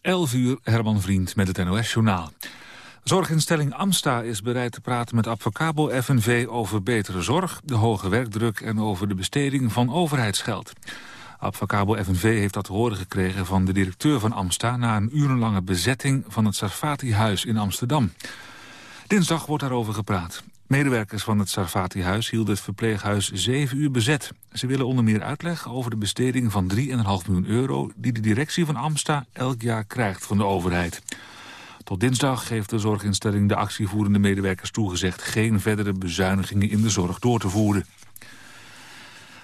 11 uur, Herman Vriend met het NOS-journaal. Zorginstelling Amsta is bereid te praten met Advocabo FNV over betere zorg, de hoge werkdruk en over de besteding van overheidsgeld. Advocabo FNV heeft dat te horen gekregen van de directeur van Amsta na een urenlange bezetting van het Sarfati-huis in Amsterdam. Dinsdag wordt daarover gepraat. Medewerkers van het Sarfati-huis hielden het verpleeghuis zeven uur bezet. Ze willen onder meer uitleg over de besteding van 3,5 miljoen euro... die de directie van Amsta elk jaar krijgt van de overheid. Tot dinsdag heeft de zorginstelling de actievoerende medewerkers toegezegd... geen verdere bezuinigingen in de zorg door te voeren.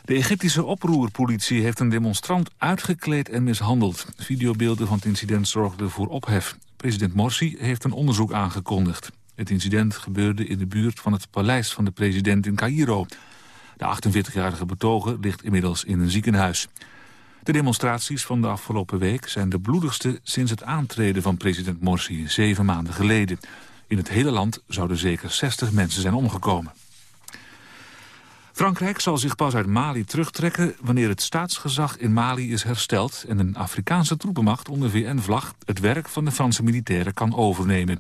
De Egyptische oproerpolitie heeft een demonstrant uitgekleed en mishandeld. Videobeelden van het incident zorgden voor ophef. President Morsi heeft een onderzoek aangekondigd. Het incident gebeurde in de buurt van het paleis van de president in Cairo. De 48-jarige betoger ligt inmiddels in een ziekenhuis. De demonstraties van de afgelopen week zijn de bloedigste sinds het aantreden van president Morsi zeven maanden geleden. In het hele land zouden zeker 60 mensen zijn omgekomen. Frankrijk zal zich pas uit Mali terugtrekken wanneer het staatsgezag in Mali is hersteld en een Afrikaanse troepenmacht onder VN-vlag het werk van de Franse militairen kan overnemen.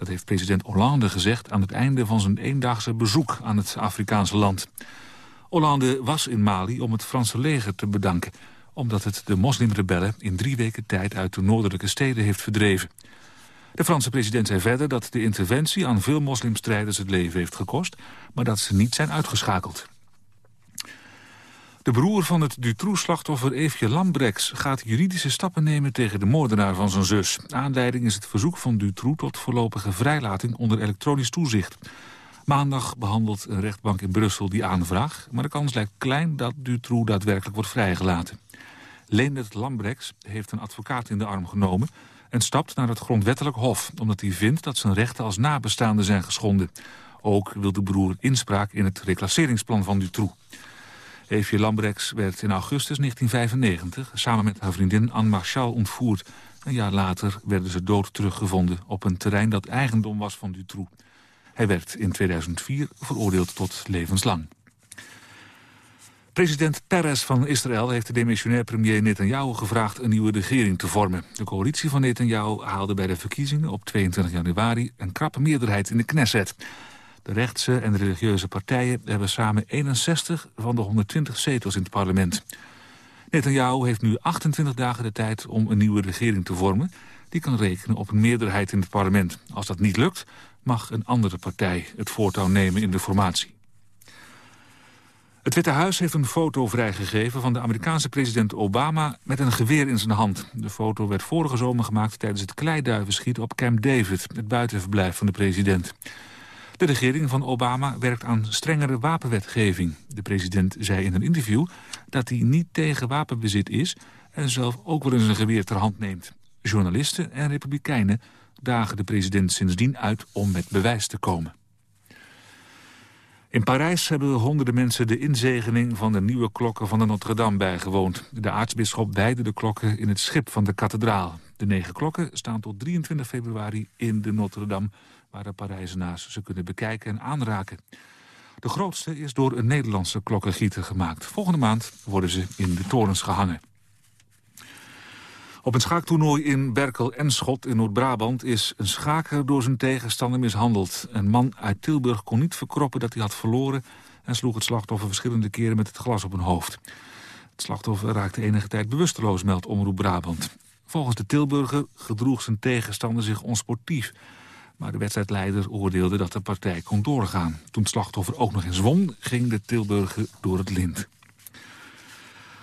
Dat heeft president Hollande gezegd aan het einde van zijn eendaagse bezoek aan het Afrikaanse land. Hollande was in Mali om het Franse leger te bedanken omdat het de moslimrebellen in drie weken tijd uit de noordelijke steden heeft verdreven. De Franse president zei verder dat de interventie aan veel moslimstrijders het leven heeft gekost, maar dat ze niet zijn uitgeschakeld. De broer van het Dutroux-slachtoffer Eefje Lambrechts gaat juridische stappen nemen tegen de moordenaar van zijn zus. Aanleiding is het verzoek van Dutroux tot voorlopige vrijlating onder elektronisch toezicht. Maandag behandelt een rechtbank in Brussel die aanvraag, maar de kans lijkt klein dat Dutroux daadwerkelijk wordt vrijgelaten. Leendert Lambrechts heeft een advocaat in de arm genomen en stapt naar het grondwettelijk hof... omdat hij vindt dat zijn rechten als nabestaande zijn geschonden. Ook wil de broer inspraak in het reclasseringsplan van Dutroux. Eefje Lambrechts werd in augustus 1995 samen met haar vriendin Anne Marchal ontvoerd. Een jaar later werden ze dood teruggevonden op een terrein dat eigendom was van Dutroux. Hij werd in 2004 veroordeeld tot levenslang. President Peres van Israël heeft de demissionair premier Netanyahu gevraagd een nieuwe regering te vormen. De coalitie van Netanyahu haalde bij de verkiezingen op 22 januari een krappe meerderheid in de Knesset. De rechtse en religieuze partijen hebben samen 61 van de 120 zetels in het parlement. Netanyahu heeft nu 28 dagen de tijd om een nieuwe regering te vormen. Die kan rekenen op een meerderheid in het parlement. Als dat niet lukt, mag een andere partij het voortouw nemen in de formatie. Het Witte Huis heeft een foto vrijgegeven van de Amerikaanse president Obama met een geweer in zijn hand. De foto werd vorige zomer gemaakt tijdens het kleiduivenschieten op Camp David, het buitenverblijf van de president. De regering van Obama werkt aan strengere wapenwetgeving. De president zei in een interview dat hij niet tegen wapenbezit is... en zelf ook wel eens een geweer ter hand neemt. Journalisten en republikeinen dagen de president sindsdien uit om met bewijs te komen. In Parijs hebben honderden mensen de inzegening van de nieuwe klokken van de Notre-Dame bijgewoond. De aartsbisschop wijde de klokken in het schip van de kathedraal. De negen klokken staan tot 23 februari in de Notre-Dame... waar de Parijzenaars ze kunnen bekijken en aanraken. De grootste is door een Nederlandse klokkengieter gemaakt. Volgende maand worden ze in de torens gehangen. Op een schaaktoernooi in Berkel en Schot in Noord-Brabant... is een schaker door zijn tegenstander mishandeld. Een man uit Tilburg kon niet verkroppen dat hij had verloren... en sloeg het slachtoffer verschillende keren met het glas op een hoofd. Het slachtoffer raakte enige tijd bewusteloos, meldt Omroep Brabant. Volgens de Tilburger gedroeg zijn tegenstander zich onsportief... Maar de wedstrijdleider oordeelde dat de partij kon doorgaan. Toen het slachtoffer ook nog eens won, ging de Tilburger door het lint.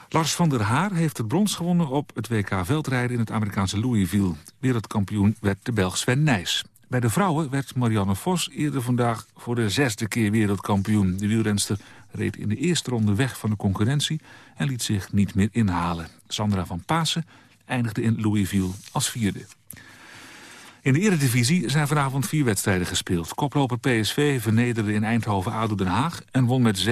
Lars van der Haar heeft het brons gewonnen op het WK veldrijden in het Amerikaanse Louisville. Wereldkampioen werd de Belg Sven Nijs. Bij de vrouwen werd Marianne Vos eerder vandaag voor de zesde keer wereldkampioen. De wielrenster reed in de eerste ronde weg van de concurrentie en liet zich niet meer inhalen. Sandra van Pasen eindigde in Louisville als vierde. In de Eredivisie zijn vanavond vier wedstrijden gespeeld. Koploper PSV vernederde in Eindhoven ADO Den Haag en won met 7-0.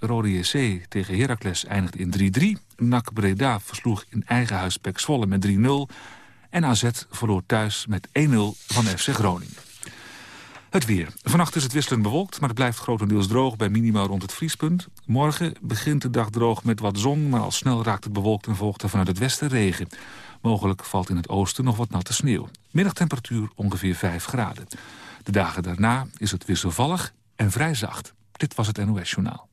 Rode JC tegen Heracles eindigde in 3-3. NAC Breda versloeg in eigen huis Pek Zwolle met 3-0. En AZ verloor thuis met 1-0 van FC Groningen. Het weer. Vannacht is het wisselend bewolkt, maar het blijft grotendeels droog bij minimaal rond het vriespunt. Morgen begint de dag droog met wat zon, maar al snel raakt het bewolkt en volgt er vanuit het westen regen. Mogelijk valt in het oosten nog wat natte sneeuw. Middagtemperatuur ongeveer 5 graden. De dagen daarna is het wisselvallig en vrij zacht. Dit was het NOS Journaal.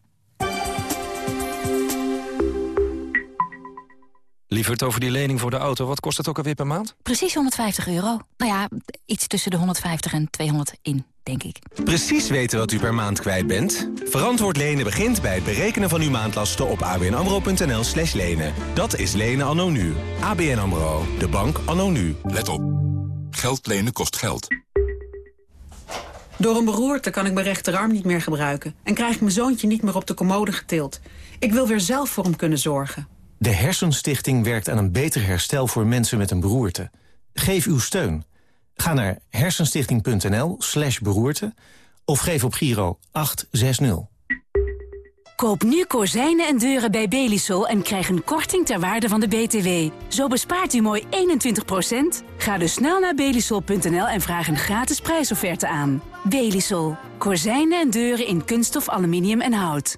Lieverd, over die lening voor de auto, wat kost het ook alweer per maand? Precies 150 euro. Nou ja, iets tussen de 150 en 200 in, denk ik. Precies weten wat u per maand kwijt bent? Verantwoord lenen begint bij het berekenen van uw maandlasten op abnamro.nl slash lenen. Dat is lenen anno nu. ABN AMRO, de bank anno nu. Let op. Geld lenen kost geld. Door een beroerte kan ik mijn rechterarm niet meer gebruiken... en krijg ik mijn zoontje niet meer op de commode getild. Ik wil weer zelf voor hem kunnen zorgen. De Hersenstichting werkt aan een beter herstel voor mensen met een beroerte. Geef uw steun. Ga naar hersenstichting.nl slash beroerte... of geef op Giro 860. Koop nu kozijnen en deuren bij Belisol en krijg een korting ter waarde van de BTW. Zo bespaart u mooi 21% Ga dus snel naar belisol.nl en vraag een gratis prijsofferte aan. Belisol. Kozijnen en deuren in kunststof, aluminium en hout.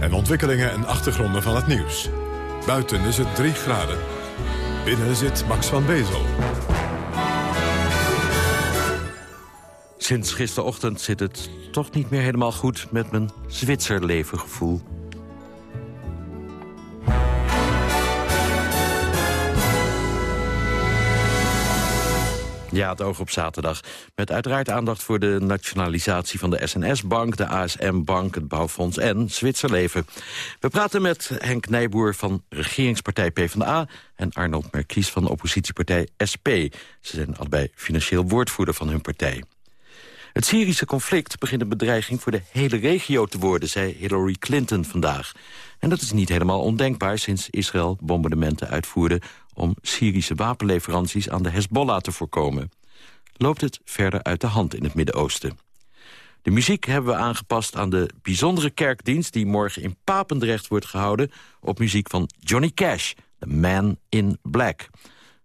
en ontwikkelingen en achtergronden van het nieuws. Buiten is het 3 graden. Binnen zit Max van Wezel. Sinds gisterochtend zit het toch niet meer helemaal goed met mijn Zwitserlevengevoel. Ja, het oog op zaterdag. Met uiteraard aandacht voor de nationalisatie van de SNS-bank... de ASM-bank, het Bouwfonds en Zwitserleven. We praten met Henk Nijboer van regeringspartij PvdA... en Arnold Merkies van de oppositiepartij SP. Ze zijn allebei financieel woordvoerder van hun partij. Het Syrische conflict begint een bedreiging voor de hele regio te worden... zei Hillary Clinton vandaag. En dat is niet helemaal ondenkbaar sinds Israël bombardementen uitvoerde... om Syrische wapenleveranties aan de Hezbollah te voorkomen. Loopt het verder uit de hand in het Midden-Oosten. De muziek hebben we aangepast aan de bijzondere kerkdienst... die morgen in Papendrecht wordt gehouden... op muziek van Johnny Cash, The Man in Black.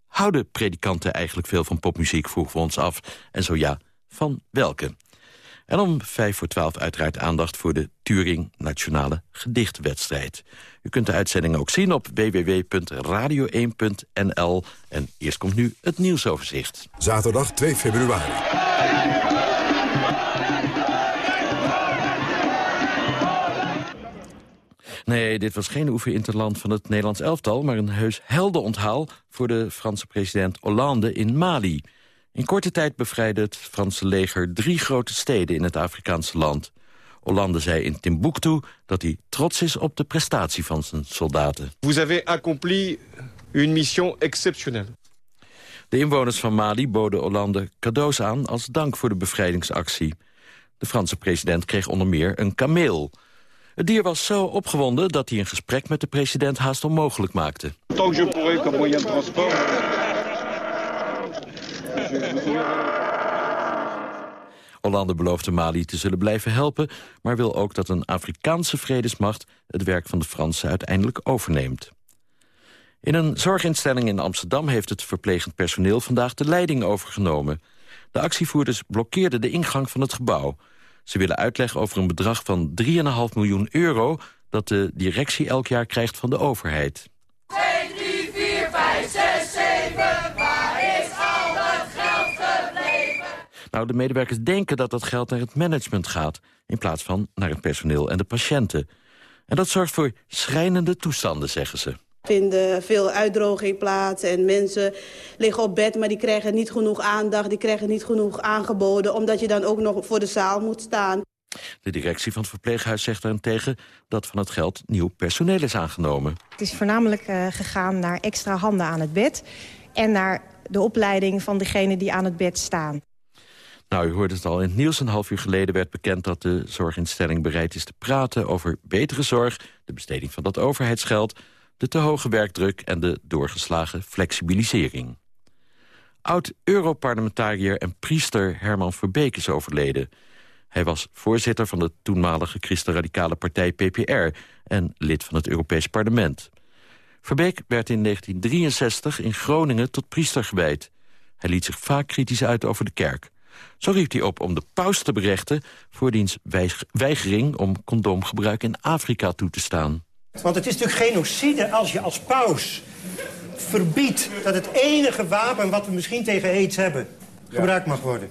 Houden predikanten eigenlijk veel van popmuziek, vroegen we ons af. En zo ja, van welke? En om vijf voor twaalf uiteraard aandacht voor de Turing Nationale Gedichtwedstrijd. U kunt de uitzending ook zien op www.radio1.nl. En eerst komt nu het nieuwsoverzicht. Zaterdag 2 februari. Nee, dit was geen oefeninterland van het Nederlands elftal... maar een heus heldenonthaal voor de Franse president Hollande in Mali. In korte tijd bevrijdde het Franse leger drie grote steden in het Afrikaanse land. Hollande zei in Timbuktu dat hij trots is op de prestatie van zijn soldaten. Vous avez accompli une mission exceptionnelle. De inwoners van Mali boden Hollande cadeaus aan als dank voor de bevrijdingsactie. De Franse president kreeg onder meer een kameel. Het dier was zo opgewonden dat hij een gesprek met de president haast onmogelijk maakte. Tant je pourrais comme moyen de transport... Hollande belooft Mali te zullen blijven helpen... maar wil ook dat een Afrikaanse vredesmacht... het werk van de Fransen uiteindelijk overneemt. In een zorginstelling in Amsterdam heeft het verplegend personeel vandaag de leiding overgenomen. De actievoerders blokkeerden de ingang van het gebouw. Ze willen uitleg over een bedrag van 3,5 miljoen euro... dat de directie elk jaar krijgt van de overheid. De medewerkers denken dat dat geld naar het management gaat... in plaats van naar het personeel en de patiënten. En dat zorgt voor schrijnende toestanden, zeggen ze vinden veel uitdroging plaats en mensen liggen op bed... maar die krijgen niet genoeg aandacht, die krijgen niet genoeg aangeboden... omdat je dan ook nog voor de zaal moet staan. De directie van het verpleeghuis zegt daarentegen dat van het geld nieuw personeel is aangenomen. Het is voornamelijk uh, gegaan naar extra handen aan het bed... en naar de opleiding van degenen die aan het bed staan. Nou, u hoorde het al in het nieuws. Een half uur geleden werd bekend dat de zorginstelling bereid is te praten... over betere zorg, de besteding van dat overheidsgeld... de te hoge werkdruk en de doorgeslagen flexibilisering. Oud-Europarlementariër en priester Herman Verbeek is overleden. Hij was voorzitter van de toenmalige christenradicale partij PPR... en lid van het Europees Parlement. Verbeek werd in 1963 in Groningen tot priester gewijd. Hij liet zich vaak kritisch uit over de kerk. Zo riep hij op om de paus te berechten... voor diens weigering om condoomgebruik in Afrika toe te staan. Want het is natuurlijk genocide als je als paus verbiedt... dat het enige wapen wat we misschien tegen aids hebben... gebruikt mag worden.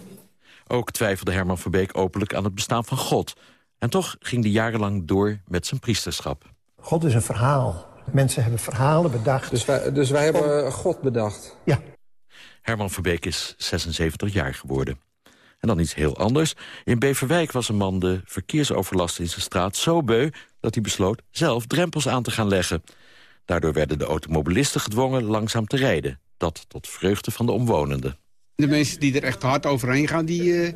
Ook twijfelde Herman Verbeek openlijk aan het bestaan van God. En toch ging hij jarenlang door met zijn priesterschap. God is een verhaal. Mensen hebben verhalen bedacht. Dus wij, dus wij hebben God bedacht? Ja. Herman Verbeek is 76 jaar geworden. En dan iets heel anders. In Beverwijk was een man de verkeersoverlast in zijn straat zo beu... dat hij besloot zelf drempels aan te gaan leggen. Daardoor werden de automobilisten gedwongen langzaam te rijden. Dat tot vreugde van de omwonenden. De mensen die er echt hard overheen gaan, die, uh,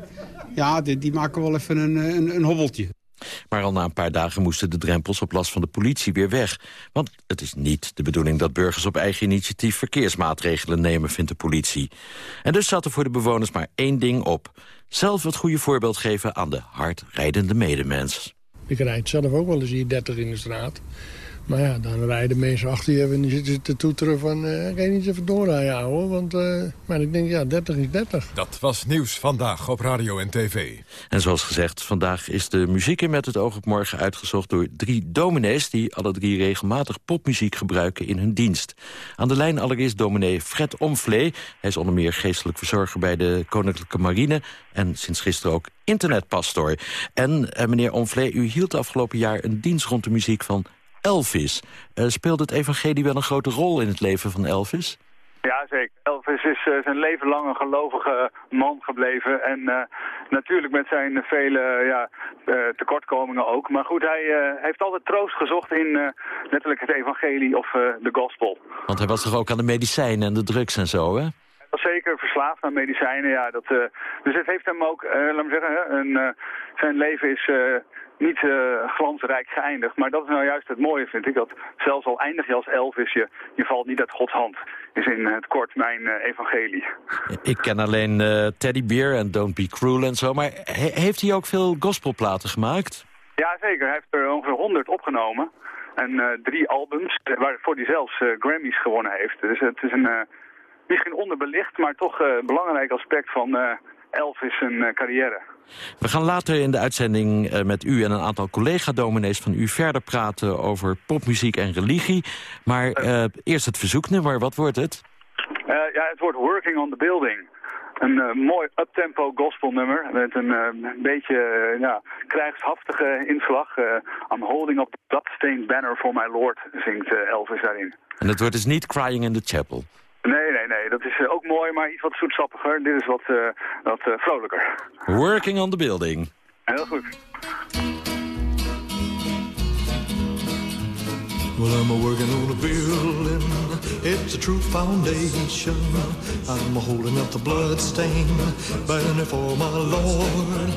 ja, die, die, maken wel even een, een, een hobbeltje. Maar al na een paar dagen moesten de drempels op last van de politie weer weg. Want het is niet de bedoeling dat burgers op eigen initiatief verkeersmaatregelen nemen, vindt de politie. En dus zat er voor de bewoners maar één ding op. Zelf het goede voorbeeld geven aan de hardrijdende medemens. Ik rijd zelf ook wel eens hier 30 in de straat. Maar ja, dan rijden mensen achter je en die zitten te toeteren van... Uh, kan je niet even doorrijden, ouwe? Want uh, maar ik denk, ja, 30 is 30. Dat was Nieuws Vandaag op Radio en TV. En zoals gezegd, vandaag is de muziek in Met het oog op morgen uitgezocht... door drie dominees die alle drie regelmatig popmuziek gebruiken in hun dienst. Aan de lijn allereerst dominee Fred Omvlee. Hij is onder meer geestelijk verzorger bij de Koninklijke Marine... en sinds gisteren ook internetpastor. En uh, meneer Omvlee, u hield afgelopen jaar een dienst rond de muziek van Elvis. Uh, speelt het evangelie wel een grote rol in het leven van Elvis? Ja, zeker. Elvis is uh, zijn leven lang een gelovige man gebleven. En uh, natuurlijk met zijn vele ja, tekortkomingen ook. Maar goed, hij heeft altijd troost gezocht in letterlijk het evangelie of de gospel. Want hij was toch ook aan de medicijnen en de drugs en zo, hè? Hij was zeker verslaafd aan medicijnen, ja. Dat, dus het heeft hem ook, laat me zeggen, een, zijn leven is niet uh, glansrijk geëindigd. Maar dat is nou juist het mooie, vind ik. Dat zelfs al eindig je als Elvis, je, je valt niet uit Gods hand. Is in het kort mijn uh, evangelie. Ik ken alleen uh, Teddy Bear en Don't Be Cruel en zo. Maar he heeft hij ook veel gospelplaten gemaakt? Ja, zeker. Hij heeft er ongeveer 100 opgenomen. En drie albums, waarvoor hij zelfs Grammys gewonnen heeft. Dus het is een misschien onderbelicht, maar toch belangrijk aspect van Elvis zijn carrière. We gaan later in de uitzending uh, met u en een aantal collega-dominees van u verder praten over popmuziek en religie. Maar uh, eerst het verzoeknummer, wat wordt het? Uh, ja, het wordt Working on the Building. Een mooi uptempo gospelnummer met een beetje ja, krijgshaftige inslag. I'm holding up that stained banner for my lord, zingt Elvis daarin. En het wordt dus niet Crying in the Chapel? Nee, nee, nee. Dat is uh, ook mooi, maar iets wat zoetsappiger. Dit is wat, uh, wat uh, vrolijker. Working on the building. Heel goed. Well, I'm a working on a building. It's a true foundation. I'm a holding up the blood stain, burning for my Lord.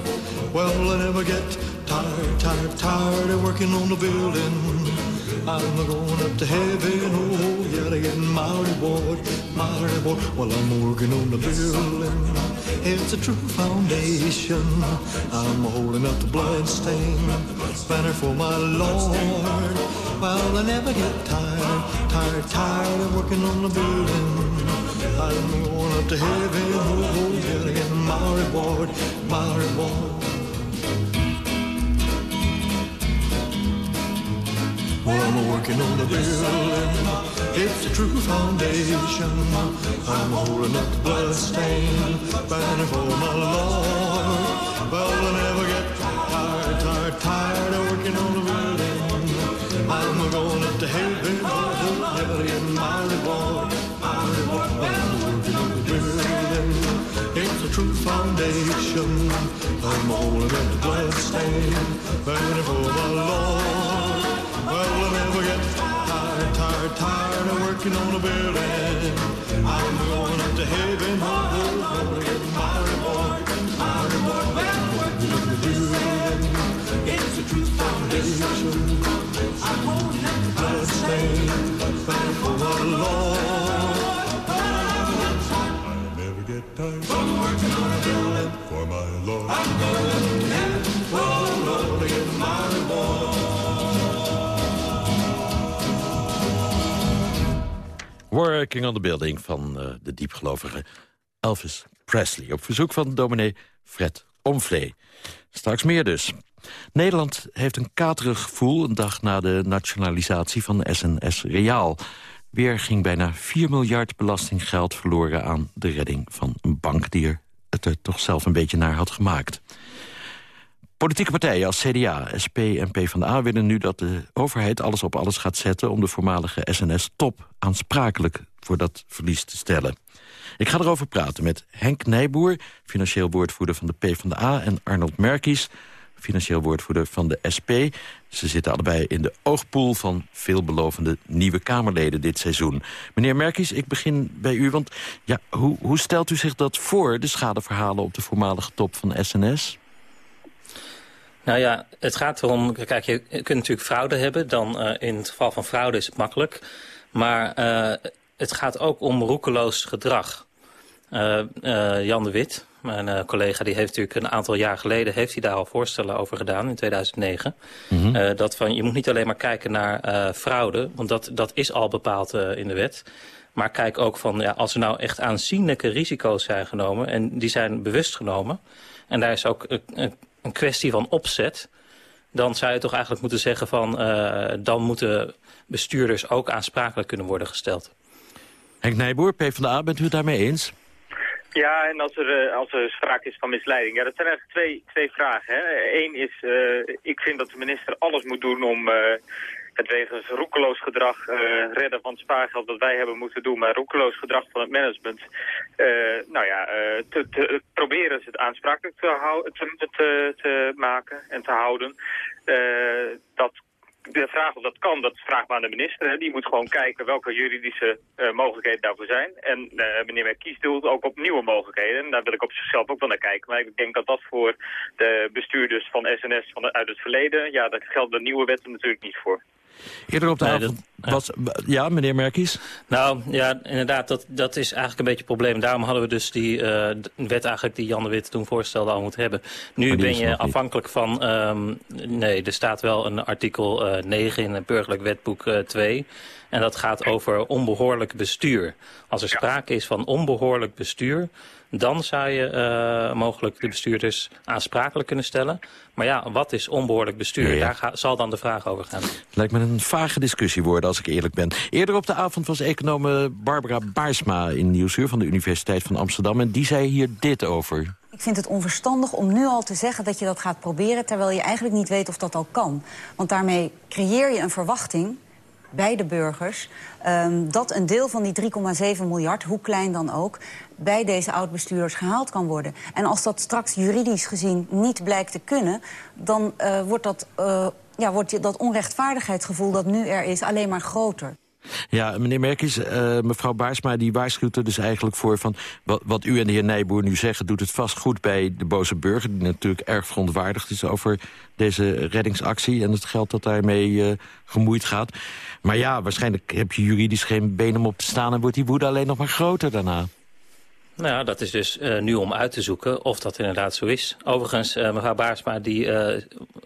Well, I never get tired, tired, tired of working on the building. I'm going up to heaven, oh yeah, to get my reward, my reward. While I'm working on the building, it's a true foundation. I'm holding up the bloodstained banner for my Lord. Well, I never get tired, tired, tired of working on the building. I'm going up to heaven, oh yeah, to get my reward, my reward. I'm working on the building. It's a true foundation. I'm holding up the bloodstained banner for my Lord. Well, I never get tired, tired, tired of working on the building. I'm going up to heaven. Never get my reward, my reward. I'm working on the building. It's a true foundation. I'm holding up the blood stain, burning for my Lord. Working on a. I'm going up to heaven, oh, gonna get my reward, my reward. Well, I'm working on the building. It's a true foundation. I'm holding up the blood stain, burning for my Lord. I never get tired from working on a building for my Lord. I'm going Working on the Building van uh, de diepgelovige Elvis Presley. Op verzoek van dominee Fred Omvlee. Straks meer dus. Nederland heeft een katerig gevoel een dag na de nationalisatie van SNS Reaal. Weer ging bijna 4 miljard belastinggeld verloren aan de redding van een bank... die er het er toch zelf een beetje naar had gemaakt. Politieke partijen als CDA, SP en PvdA willen nu dat de overheid alles op alles gaat zetten... om de voormalige SNS-top aansprakelijk voor dat verlies te stellen. Ik ga erover praten met Henk Nijboer, financieel woordvoerder van de PvdA... en Arnold Merkies, financieel woordvoerder van de SP. Ze zitten allebei in de oogpoel van veelbelovende nieuwe Kamerleden dit seizoen. Meneer Merkies, ik begin bij u, want ja, hoe, hoe stelt u zich dat voor... de schadeverhalen op de voormalige top van SNS? Nou ja, het gaat erom... Kijk, je kunt natuurlijk fraude hebben. Dan uh, in het geval van fraude is het makkelijk. Maar uh, het gaat ook om roekeloos gedrag. Uh, Jan de Wit, mijn collega, die heeft natuurlijk een aantal jaar geleden... heeft hij daar al voorstellen over gedaan, in 2009. Mm -hmm. dat van, je moet niet alleen maar kijken naar fraude... want dat, dat is al bepaald in de wet... Maar kijk ook van, ja, als er nou echt aanzienlijke risico's zijn genomen... en die zijn bewust genomen... en daar is ook een, kwestie van opzet... dan zou je toch eigenlijk moeten zeggen van... Uh, dan moeten bestuurders ook aansprakelijk kunnen worden gesteld. Henk Nijboer, PvdA, bent u het daarmee eens? Ja, en als er, uh, als er sprake is van misleiding. Ja, dat zijn eigenlijk twee, twee vragen. Eén is, uh, ik vind dat de minister alles moet doen om het wegens roekeloos gedrag uh, redden van het spaargeld dat wij hebben moeten doen, maar roekeloos gedrag van het management, uh, nou ja, uh, te, proberen ze het aansprakelijk te, hou, te, te, maken en te houden. dat de vraag of dat kan, dat vraagt maar aan de minister. Hè. Die moet gewoon kijken welke juridische mogelijkheden daarvoor zijn. En uh, meneer Merkies doelt ook op nieuwe mogelijkheden. En daar wil ik op zichzelf ook wel naar kijken. Maar ik denk dat dat voor de bestuurders van SNS van uit het verleden... ja, daar geldt de nieuwe wetten natuurlijk niet voor. Eerder op de nee, avond was... Ja, meneer Merkies? Nou, ja, inderdaad, dat, dat is eigenlijk een beetje het probleem. Daarom hadden we dus die uh, wet eigenlijk die Jan de Wit toen voorstelde al moeten hebben. Nu ben je afhankelijk van... Um, nee, er staat wel een artikel uh, 9 in het burgerlijk wetboek uh, 2... En dat gaat over onbehoorlijk bestuur. Als er sprake is van onbehoorlijk bestuur... dan zou je uh, mogelijk de bestuurders aansprakelijk kunnen stellen. Maar ja, wat is onbehoorlijk bestuur? Ja, ja. Daar ga, zal dan de vraag over gaan. Lijkt me een vage discussie worden, als ik eerlijk ben. Eerder op de avond was econoom Barbara Baarsma in Nieuwsuur... van de Universiteit van Amsterdam. En die zei hier dit over. Ik vind het onverstandig om nu al te zeggen dat je dat gaat proberen... terwijl je eigenlijk niet weet of dat al kan. Want daarmee creëer je een verwachting bij de burgers... Um, dat een deel van die 3,7 miljard, hoe klein dan ook... bij deze oud-bestuurders gehaald kan worden. En als dat straks juridisch gezien niet blijkt te kunnen... dan uh, wordt, dat, uh, ja, wordt dat onrechtvaardigheidsgevoel dat nu er is alleen maar groter. Ja, meneer Merkis, uh, mevrouw Baarsma die waarschuwt er dus eigenlijk voor van... Wat, wat, u en de heer Nijboer nu zeggen, doet het vast goed bij de boze burger... die natuurlijk erg verontwaardigd is over deze reddingsactie... en het geld dat daarmee uh, gemoeid gaat. Maar ja, waarschijnlijk heb je juridisch geen been om op te staan... en wordt die woede alleen nog maar groter daarna. Nou dat is dus uh, nu om uit te zoeken of dat inderdaad zo is. Overigens, mevrouw Baarsma die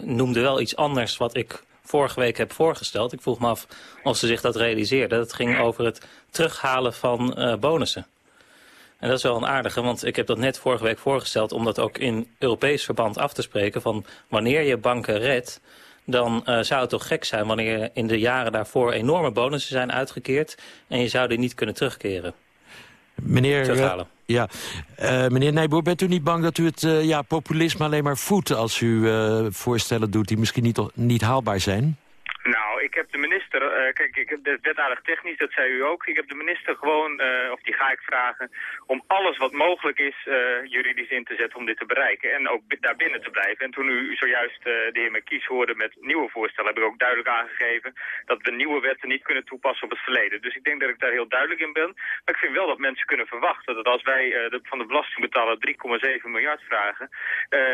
noemde wel iets anders wat ik vorige week heb voorgesteld. Ik vroeg me af of ze zich dat realiseerde. Het ging over het terughalen van uh, bonussen. En dat is wel een aardige, want ik heb dat net vorige week voorgesteld... om dat ook in Europees verband af te spreken... van wanneer je banken redt, dan uh, zou het toch gek zijn... wanneer in de jaren daarvoor enorme bonussen zijn uitgekeerd... en je zou die niet kunnen terugkeren. Meneer, terughalen. Ja, uh, meneer Nijboer, bent u niet bang dat u het uh, ja, populisme alleen maar voedt... als u uh, voorstellen doet die misschien niet, niet haalbaar zijn? Nou, ik heb de minister uh, kijk, ik, het werd aardig technisch, dat zei u ook. Ik heb de minister gewoon, uh, of die ga ik vragen, om alles wat mogelijk is uh, juridisch in te zetten om dit te bereiken. En ook daar binnen te blijven. En toen u zojuist de heer McKies hoorde met nieuwe voorstellen, heb ik ook duidelijk aangegeven dat we nieuwe wetten niet kunnen toepassen op het verleden. Dus ik denk dat ik daar heel duidelijk in ben. Maar ik vind wel dat mensen kunnen verwachten dat als wij van de belastingbetaler 3,7 miljard vragen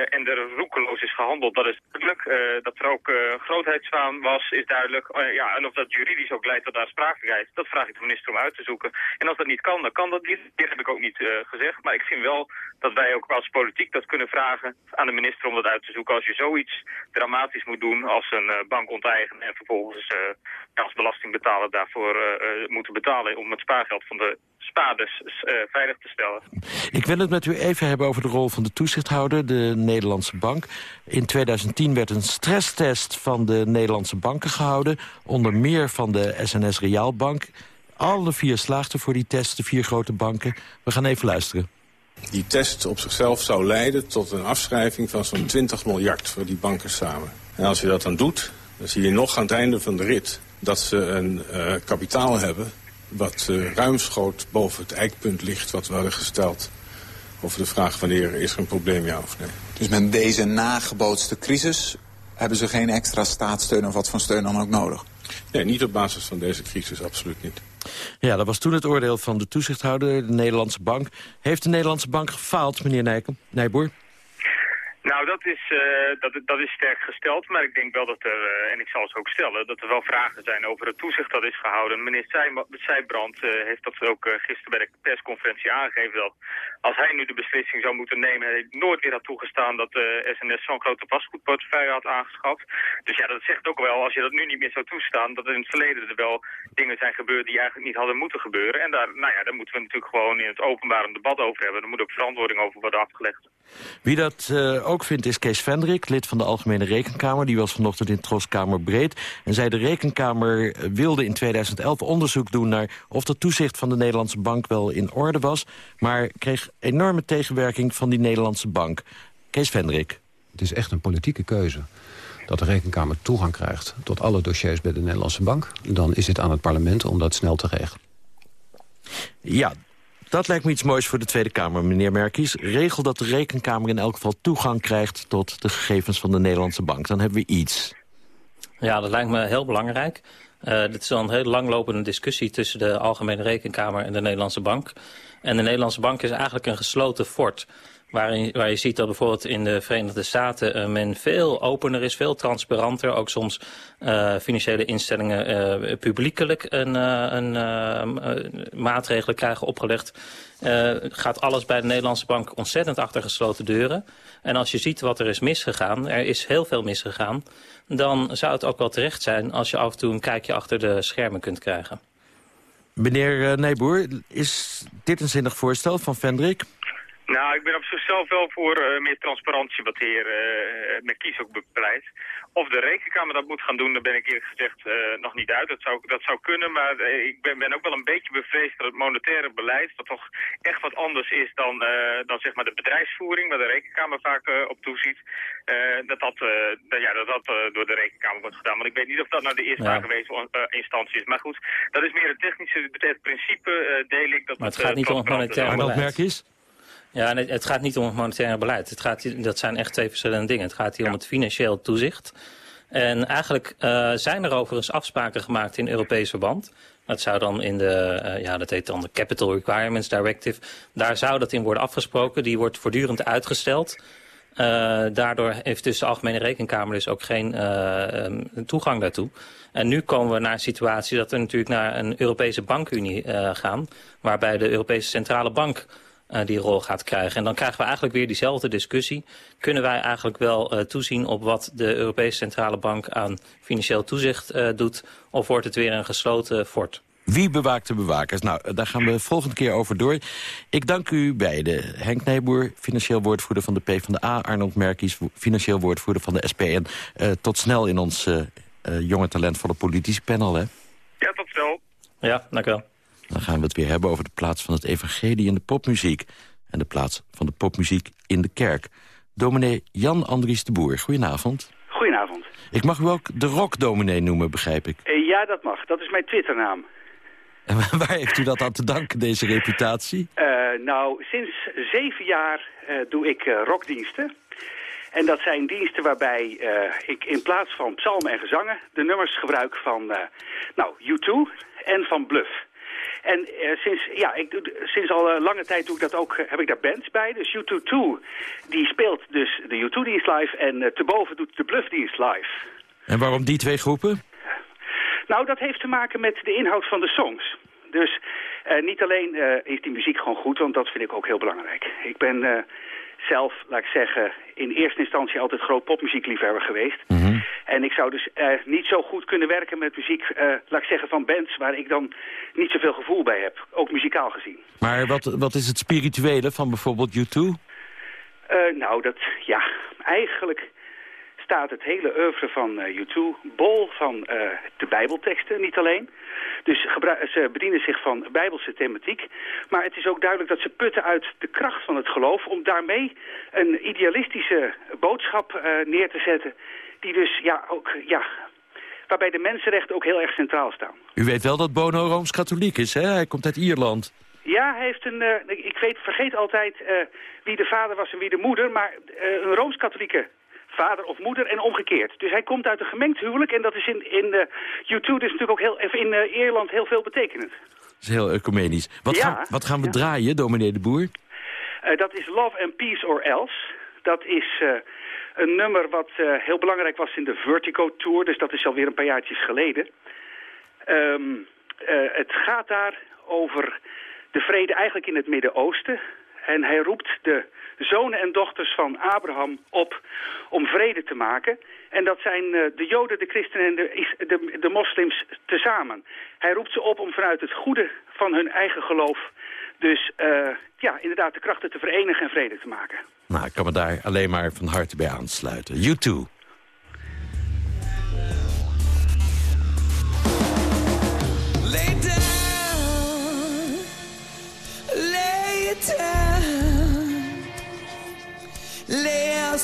en er roekeloos is gehandeld, dat is duidelijk. dat er ook grootheidswaan was, is duidelijk. Ja, dat juridisch ook leidt tot aansprakelijkheid, dat vraag ik de minister om uit te zoeken. En als dat niet kan, dan kan dat niet. Dit heb ik ook niet uh, gezegd. Maar ik vind wel dat wij ook als politiek dat kunnen vragen aan de minister om dat uit te zoeken. Als je zoiets dramatisch moet doen als een uh, bank onteigenen en vervolgens als belastingbetaler daarvoor moeten betalen om het spaargeld van de spaarders veilig te stellen. Ik wil het met u even hebben over de rol van de toezichthouder, de Nederlandse Bank. In 2010 werd een stresstest van de Nederlandse banken gehouden. Onder meer van de SNS Reaalbank. Alle vier slaagden voor die test, de vier grote banken. We gaan even luisteren. Die test op zichzelf zou leiden tot een afschrijving van zo'n 20 miljard voor die banken samen. En als je dat dan doet, dan zie je nog aan het einde van de rit... dat ze een uh, kapitaal hebben wat uh, ruimschoots boven het eikpunt ligt... wat we hadden gesteld over de vraag wanneer is er een probleem, ja of nee. Dus met deze nagebootste crisis hebben ze geen extra staatssteun of wat van steun dan ook nodig? Nee, niet op basis van deze crisis, absoluut niet. Ja, dat was toen het oordeel van de toezichthouder, de Nederlandse Bank. Heeft de Nederlandse Bank gefaald, meneer Nijken, Nijboer? Nou, dat is, uh, dat, dat is sterk gesteld, maar ik denk wel dat er, uh, en ik zal ze ook stellen, dat er wel vragen zijn over het toezicht dat is gehouden. Meneer Zijbrand uh, heeft dat ook gisteren bij de persconferentie aangegeven dat als hij nu de beslissing zou moeten nemen, hij nooit weer had toegestaan dat de SNS zo'n grote vastgoedportefeuille had aangeschaft. Dus ja, dat zegt ook wel, als je dat nu niet meer zou toestaan, dat in het verleden er wel dingen zijn gebeurd die eigenlijk niet hadden moeten gebeuren. En daar, nou ja, daar moeten we natuurlijk gewoon in het openbaar een debat over hebben. Er moet ook verantwoording over worden afgelegd. Wie dat ook vindt is Kees Vendrik, lid van de Algemene Rekenkamer. Die was vanochtend in Trooskamer Breed. En zei de Rekenkamer wilde in 2011 onderzoek doen... naar of de toezicht van de Nederlandse bank wel in orde was... maar kreeg enorme tegenwerking van die Nederlandse bank. Kees Vendrik. Het is echt een politieke keuze dat de Rekenkamer toegang krijgt... tot alle dossiers bij de Nederlandse bank. Dan is het aan het parlement om dat snel te regelen. Ja, dat lijkt me iets moois voor de Tweede Kamer, meneer Merkies. Regel dat de Rekenkamer in elk geval toegang krijgt... tot de gegevens van de Nederlandse bank. Dan hebben we iets. Ja, dat lijkt me heel belangrijk. Uh, dit is al een heel langlopende discussie tussen de Algemene Rekenkamer en de Nederlandse Bank. En de Nederlandse Bank is eigenlijk een gesloten fort. Waar je ziet dat bijvoorbeeld in de Verenigde Staten uh, men veel opener is, veel transparanter. Ook soms uh, financiële instellingen uh, publiekelijk een, een maatregelen krijgen opgelegd. gaat alles bij de Nederlandse bank ontzettend achter gesloten deuren. En als je ziet wat er is misgegaan, er is heel veel misgegaan... dan zou het ook wel terecht zijn als je af en toe een kijkje achter de schermen kunt krijgen. Meneer Nijboer, is dit een zinnig voorstel van Vendrik? Nou, ik ben op zichzelf wel voor uh, meer transparantie, wat de heer uh, McKies ook bepleit. Of de rekenkamer dat moet gaan doen, daar ben ik eerlijk gezegd uh, nog niet uit. Dat zou, dat zou kunnen, maar ik ben, ben ook wel een beetje bevreesd dat het monetaire beleid, dat toch echt wat anders is dan, dan zeg maar de bedrijfsvoering, waar de rekenkamer vaak op toeziet, dat dat, dat, ja, dat, dat door de rekenkamer wordt gedaan. Want ik weet niet of dat nou de eerste ja. aangewezen instantie is. Maar goed, dat is meer een technische, het principe deel ik. Dat maar het gaat niet om het monetaire beleid. is? Ja, het gaat niet om het monetaire beleid. Het gaat, dat zijn echt twee verschillende dingen. Het gaat hier ja. om het financieel toezicht. En eigenlijk uh, zijn er overigens afspraken gemaakt in Europees verband. Dat zou dan in de, uh, ja, dat heet dan de Capital Requirements Directive. Daar zou dat in worden afgesproken. Die wordt voortdurend uitgesteld. Uh, daardoor heeft dus de Algemene Rekenkamer dus ook geen toegang daartoe. En nu komen we naar een situatie dat we natuurlijk naar een Europese bankunie gaan. Waarbij de Europese Centrale Bank uh, die rol gaat krijgen. En dan krijgen we eigenlijk weer diezelfde discussie. Kunnen wij eigenlijk wel uh, toezien op wat de Europese Centrale Bank aan financieel toezicht uh, doet? Of wordt het weer een gesloten fort? Wie bewaakt de bewakers? Nou, daar gaan we de volgende keer over door. Ik dank u beiden. Henk Nijboer, financieel woordvoerder van de PvdA. Arnold Merkies, financieel woordvoerder van de SP. En tot snel in ons jonge talentvolle politisch panel, hè? Ja, tot snel. Ja, dank u wel. Dan gaan we het weer hebben over de plaats van het evangelie in de popmuziek. En de plaats van de popmuziek in de kerk. Dominee Jan Andries de Boer, goedenavond. Goedenavond. Ik mag u ook de rockdominee noemen, begrijp ik. Eh, ja, dat mag. Dat is mijn Twitternaam. En waar heeft u dat aan te danken, deze reputatie? Uh, nou, sinds zeven jaar uh, doe ik rockdiensten. En dat zijn diensten waarbij ik in plaats van psalmen en gezangen... de nummers gebruik van nou, U2 en van Bluff. En sinds, ja, ik doe, sinds al lange tijd doe ik dat ook, heb ik daar bands bij. Dus U22, die speelt dus de U2-dienst live en te boven doet de Bluff-dienst live. En waarom die twee groepen? Nou, dat heeft te maken met de inhoud van de songs. Dus uh, niet alleen uh, is die muziek gewoon goed, want dat vind ik ook heel belangrijk. Ik ben uh, zelf, laat ik zeggen, in eerste instantie altijd groot popmuziekliefhebber geweest. Mm -hmm. En ik zou dus niet zo goed kunnen werken met muziek, laat ik zeggen, van bands... waar ik dan niet zoveel gevoel bij heb, ook muzikaal gezien. Maar wat, wat is het spirituele van bijvoorbeeld U2? nou, dat, ja, eigenlijk staat het hele oeuvre van uh, U2 bol van uh, de bijbelteksten, niet alleen. Dus ze bedienen zich van bijbelse thematiek. Maar het is ook duidelijk dat ze putten uit de kracht van het geloof... om daarmee een idealistische boodschap uh, neer te zetten... die dus ja, ook, ja, waarbij de mensenrechten ook heel erg centraal staan. U weet wel dat Bono Rooms-Katholiek is, hè? Hij komt uit Ierland. Ja, hij heeft een, uh, ik weet, vergeet altijd uh, wie de vader was en wie de moeder... maar uh, een Rooms-Katholieke vader of moeder en omgekeerd. Dus hij komt uit een gemengd huwelijk en dat is in, in uh, U2 dus natuurlijk ook heel, in uh, Ierland heel veel betekenend. Dat is heel ecumenisch. Wat, ja, gaan, wat gaan we ja. draaien, dominee de Boer? Uh, dat is Love and Peace or Else. Dat is een nummer wat heel belangrijk was in de Vertigo Tour, dus dat is alweer een paar jaartjes geleden. Um, het gaat daar over de vrede eigenlijk in het Midden-Oosten. En hij roept de zonen en dochters van Abraham op om vrede te maken. En dat zijn uh, de Joden, de christenen en de, de, de moslims tezamen. Hij roept ze op om vanuit het goede van hun eigen geloof... dus uh, ja, inderdaad de krachten te verenigen en vrede te maken. Nou, ik kan me daar alleen maar van harte bij aansluiten. You too. Lay down, lay down, lay out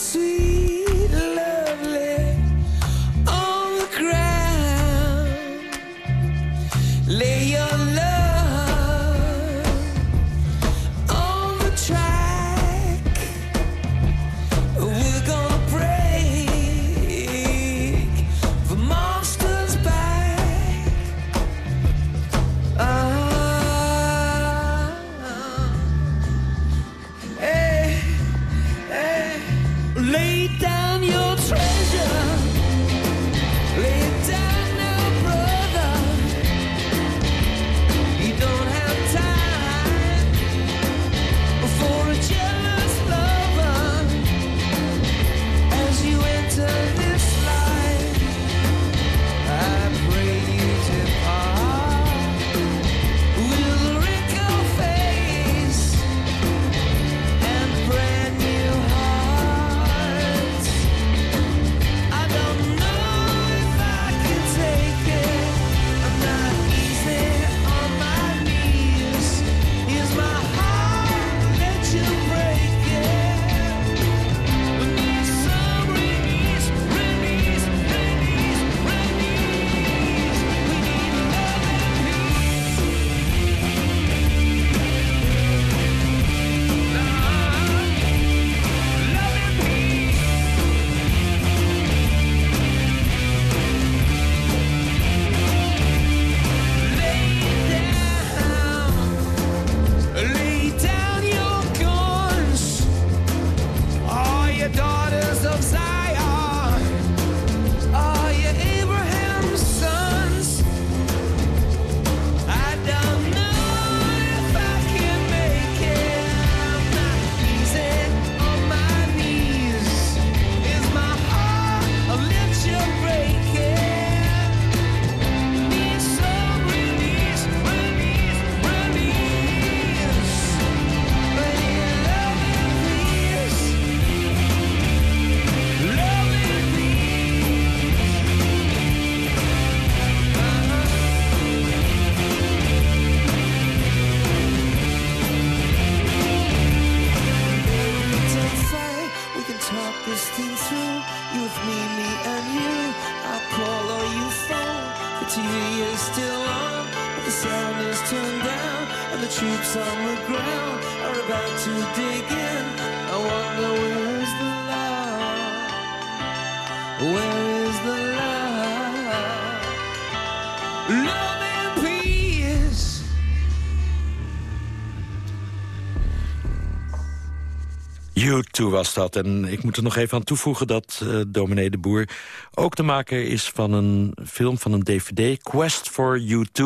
U2 was dat. En ik moet er nog even aan toevoegen dat uh, de Boer... ook de maker is van een film, van een dvd... Quest for U2,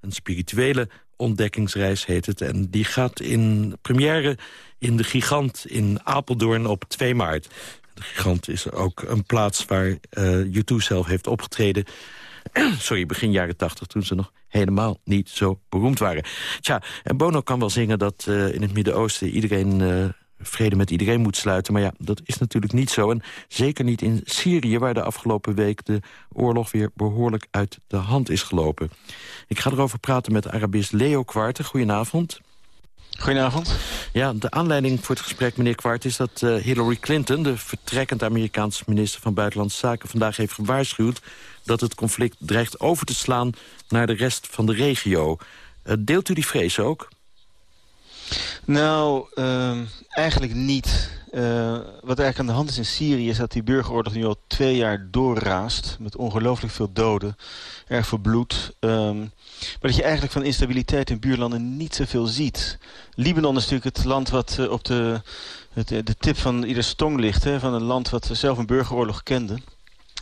een spirituele ontdekkingsreis heet het. En die gaat in première in de Gigant in Apeldoorn op 2 maart. De Gigant is ook een plaats waar uh, U2 zelf heeft opgetreden... sorry, begin jaren tachtig, toen ze nog helemaal niet zo beroemd waren. Tja, en Bono kan wel zingen dat uh, in het Midden-Oosten iedereen... vrede met iedereen moet sluiten. Maar ja, dat is natuurlijk niet zo. En zeker niet in Syrië, waar de afgelopen week de oorlog weer behoorlijk uit de hand is gelopen. Ik ga erover praten met Arabist Leo Kwarten. Goedenavond. Goedenavond. Ja, de aanleiding voor het gesprek, meneer Kwart, is dat uh, Hillary Clinton... de vertrekkend Amerikaanse minister van Buitenlandse Zaken... vandaag heeft gewaarschuwd dat het conflict dreigt over te slaan... naar de rest van de regio. Uh, deelt u die vrees ook? Nou, uh, eigenlijk niet. Uh, wat eigenlijk aan de hand is in Syrië... is dat die burgeroorlog nu al twee jaar doorraast... met ongelooflijk veel doden, erg veel bloed... Um, maar dat je eigenlijk van instabiliteit in buurlanden niet zoveel ziet. Libanon is natuurlijk het land wat uh, op de, de tip van ieder stong ligt. Hè, van een land wat zelf een burgeroorlog kende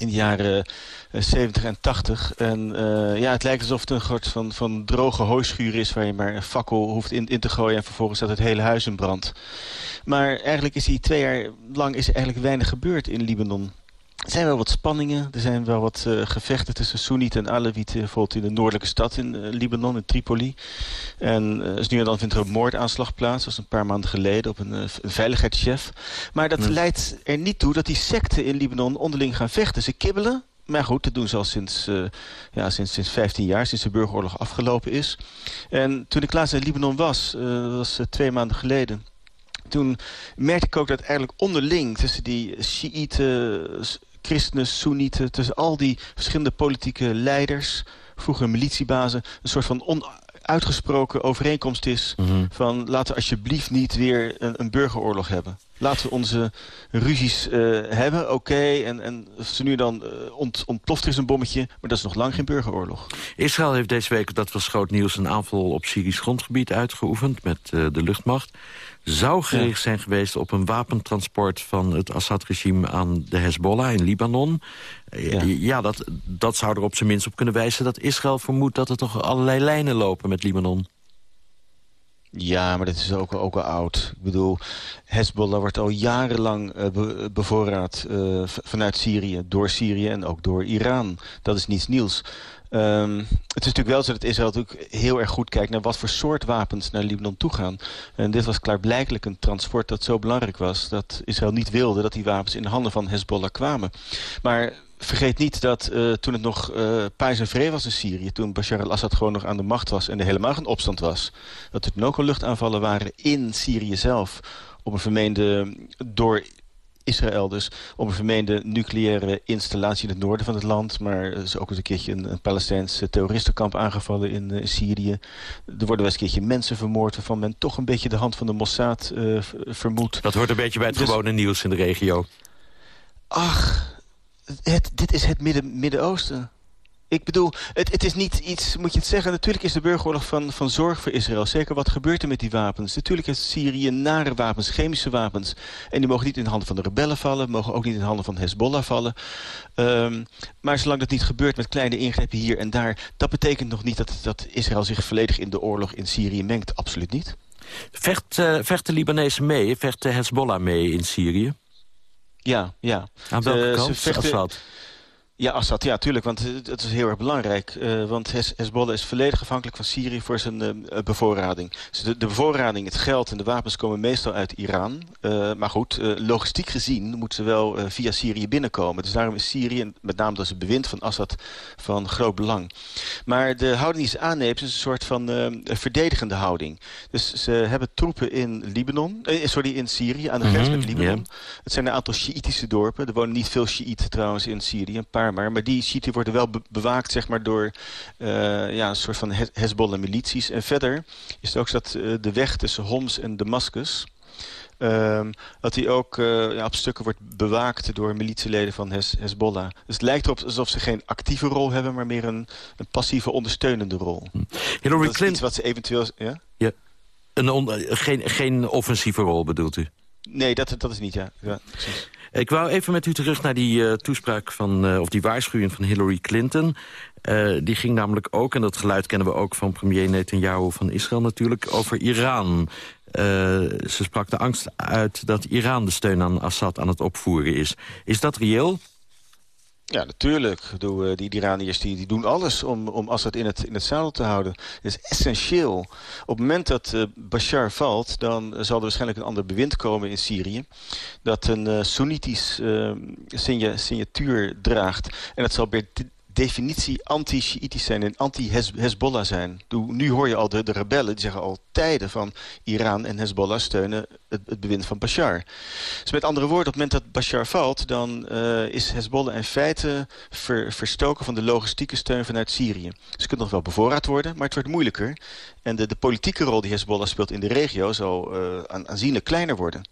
in de jaren uh, 70 en 80. En uh, ja, het lijkt alsof het een soort van, van droge hooischuur is... waar je maar een fakkel hoeft in, in te gooien... en vervolgens staat het hele huis in brand. Maar eigenlijk is die twee jaar lang is er eigenlijk weinig gebeurd in Libanon. Er zijn wel wat spanningen, er zijn wel wat uh, gevechten tussen Soenieten en Alewieten... bijvoorbeeld in de noordelijke stad in uh, Libanon, in Tripoli. En uh, dus nu en dan vindt er een moordaanslag plaats, dat was een paar maanden geleden... op een, een veiligheidschef. Maar dat ja. leidt er niet toe dat die secten in Libanon onderling gaan vechten. Ze kibbelen, maar goed, dat doen ze al sinds, uh, ja, sinds, sinds 15 jaar, sinds de burgeroorlog afgelopen is. En toen ik laatst in Libanon was, dat was twee maanden geleden... toen merkte ik ook dat eigenlijk onderling tussen die Shiiten, christenen, Soenieten... tussen al die verschillende politieke leiders, vroeger militiebazen... een soort van onuitgesproken overeenkomst is... Mm -hmm. van laten we alsjeblieft niet weer een, een burgeroorlog hebben. Laten we onze ruzies uh, hebben, oké. Okay. En, en ze nu dan uh, ont, ontploft er is een bommetje, maar dat is nog lang geen burgeroorlog. Israël heeft deze week, dat was groot nieuws... een aanval op Syrisch grondgebied uitgeoefend met uh, de luchtmacht. Zou gericht ja. zijn geweest op een wapentransport van het Assad-regime... aan de Hezbollah in Libanon. Ja, ja dat, dat zou er op zijn minst op kunnen wijzen... dat Israël vermoedt dat er toch allerlei lijnen lopen met Libanon. Ja, maar dit is ook, ook al oud. Ik bedoel, Hezbollah wordt al jarenlang be bevoorraad uh, vanuit Syrië, door Syrië en ook door Iran. Dat is niets nieuws. Um, het is natuurlijk wel zo dat Israël natuurlijk heel erg goed kijkt naar wat voor soort wapens naar Libanon toe gaan. En dit was klaarblijkelijk een transport dat zo belangrijk was dat Israël niet wilde dat die wapens in de handen van Hezbollah kwamen. Maar vergeet niet dat uh, toen het nog uh, pais en vree was in Syrië... toen Bashar al-Assad gewoon nog aan de macht was en er helemaal geen opstand was... dat er toen ook al luchtaanvallen waren in Syrië zelf... op een vermeende, door Israël dus, op een vermeende nucleaire installatie in het noorden van het land. Maar er is ook eens een keertje een, een Palestijns terroristenkamp aangevallen in uh, Syrië. Er worden wel eens een keertje mensen vermoord... waarvan men toch een beetje de hand van de Mossad uh, vermoedt. Dat hoort een beetje bij het dus, gewone nieuws in de regio. Ach, het, dit is het Midden-Oosten. Midden ik bedoel, het, het, is niet iets, moet je het zeggen... natuurlijk is de burgeroorlog van, van zorg voor Israël. Zeker wat gebeurt er met die wapens. Natuurlijk heeft Syrië nare wapens, chemische wapens. En die mogen niet in de handen van de rebellen vallen. Mogen ook niet in de handen van Hezbollah vallen. Um, maar zolang dat niet gebeurt met kleine ingrepen hier en daar... dat betekent nog niet dat, dat Israël zich volledig in de oorlog in Syrië mengt. Absoluut niet. Vecht, uh, vecht de Libanezen mee? Vecht de Hezbollah mee in Syrië? Ja, ja. Aan welke kant? Ze vechten... Ja, Assad, ja, tuurlijk, want het is heel erg belangrijk. Uh, want Hezbollah is volledig afhankelijk van Syrië voor zijn uh, bevoorrading. Dus de, de, bevoorrading, het geld en de wapens komen meestal uit Iran. Uh, maar goed, logistiek gezien moeten ze wel via Syrië binnenkomen. Dus daarom is Syrië, met name door het bewind van Assad, van groot belang. Maar de houding die ze aanneemt is een soort van verdedigende houding. Dus ze hebben troepen in Libanon, sorry, in Syrië, aan de grens mm -hmm, met Libanon. Yeah. Het zijn een aantal Sjiitische dorpen. Er wonen niet veel Sjiiten trouwens in Syrië, een paar maar. Die Shiiten worden wel bewaakt zeg maar, door ja, een soort van Hezbollah-milities. En verder is het ook zo dat de weg tussen Homs en Damascus... Ehm, dat hij ook uh, ja, op stukken wordt bewaakt door militieleden van Hezbollah. Dus het lijkt erop alsof ze geen actieve rol hebben... maar meer een, een passieve ondersteunende rol. Hm. Hillary Clinton... wat ze eventueel... Ja? ja. Een geen, geen offensieve rol bedoelt u? Nee, dat, dat is niet, ja. ja precies. Ik wou even met u terug naar die uh, toespraak van, uh, of die waarschuwing van Hillary Clinton. Uh, die ging namelijk ook, en dat geluid kennen we ook van premier Netanyahu van Israël natuurlijk, over Iran. Ze sprak de angst uit dat Iran de steun aan Assad aan het opvoeren is. Is dat reëel? Ja, natuurlijk. Die, die Iraniërs die, die doen alles om, om Assad in het, in het zadel te houden. Het is essentieel. Op het moment dat uh, Bashar valt, dan zal er waarschijnlijk een ander bewind komen in Syrië. Dat een uh, Soenitisch uh, signatuur draagt. En dat zal bij definitie anti-Shiïtisch zijn en anti-Hezbollah zijn. Nu hoor je al de, de rebellen, die zeggen al tijden van Iran en Hezbollah steunen het, het bewind van Bashar. Dus met andere woorden, op het moment dat Bashar valt... dan uh, is Hezbollah in feite ver, verstoken van de logistieke steun vanuit Syrië. Het kunt nog wel bevoorraad worden, maar het wordt moeilijker. En de, de politieke rol die Hezbollah speelt in de regio... zal uh, aanzienlijk kleiner worden.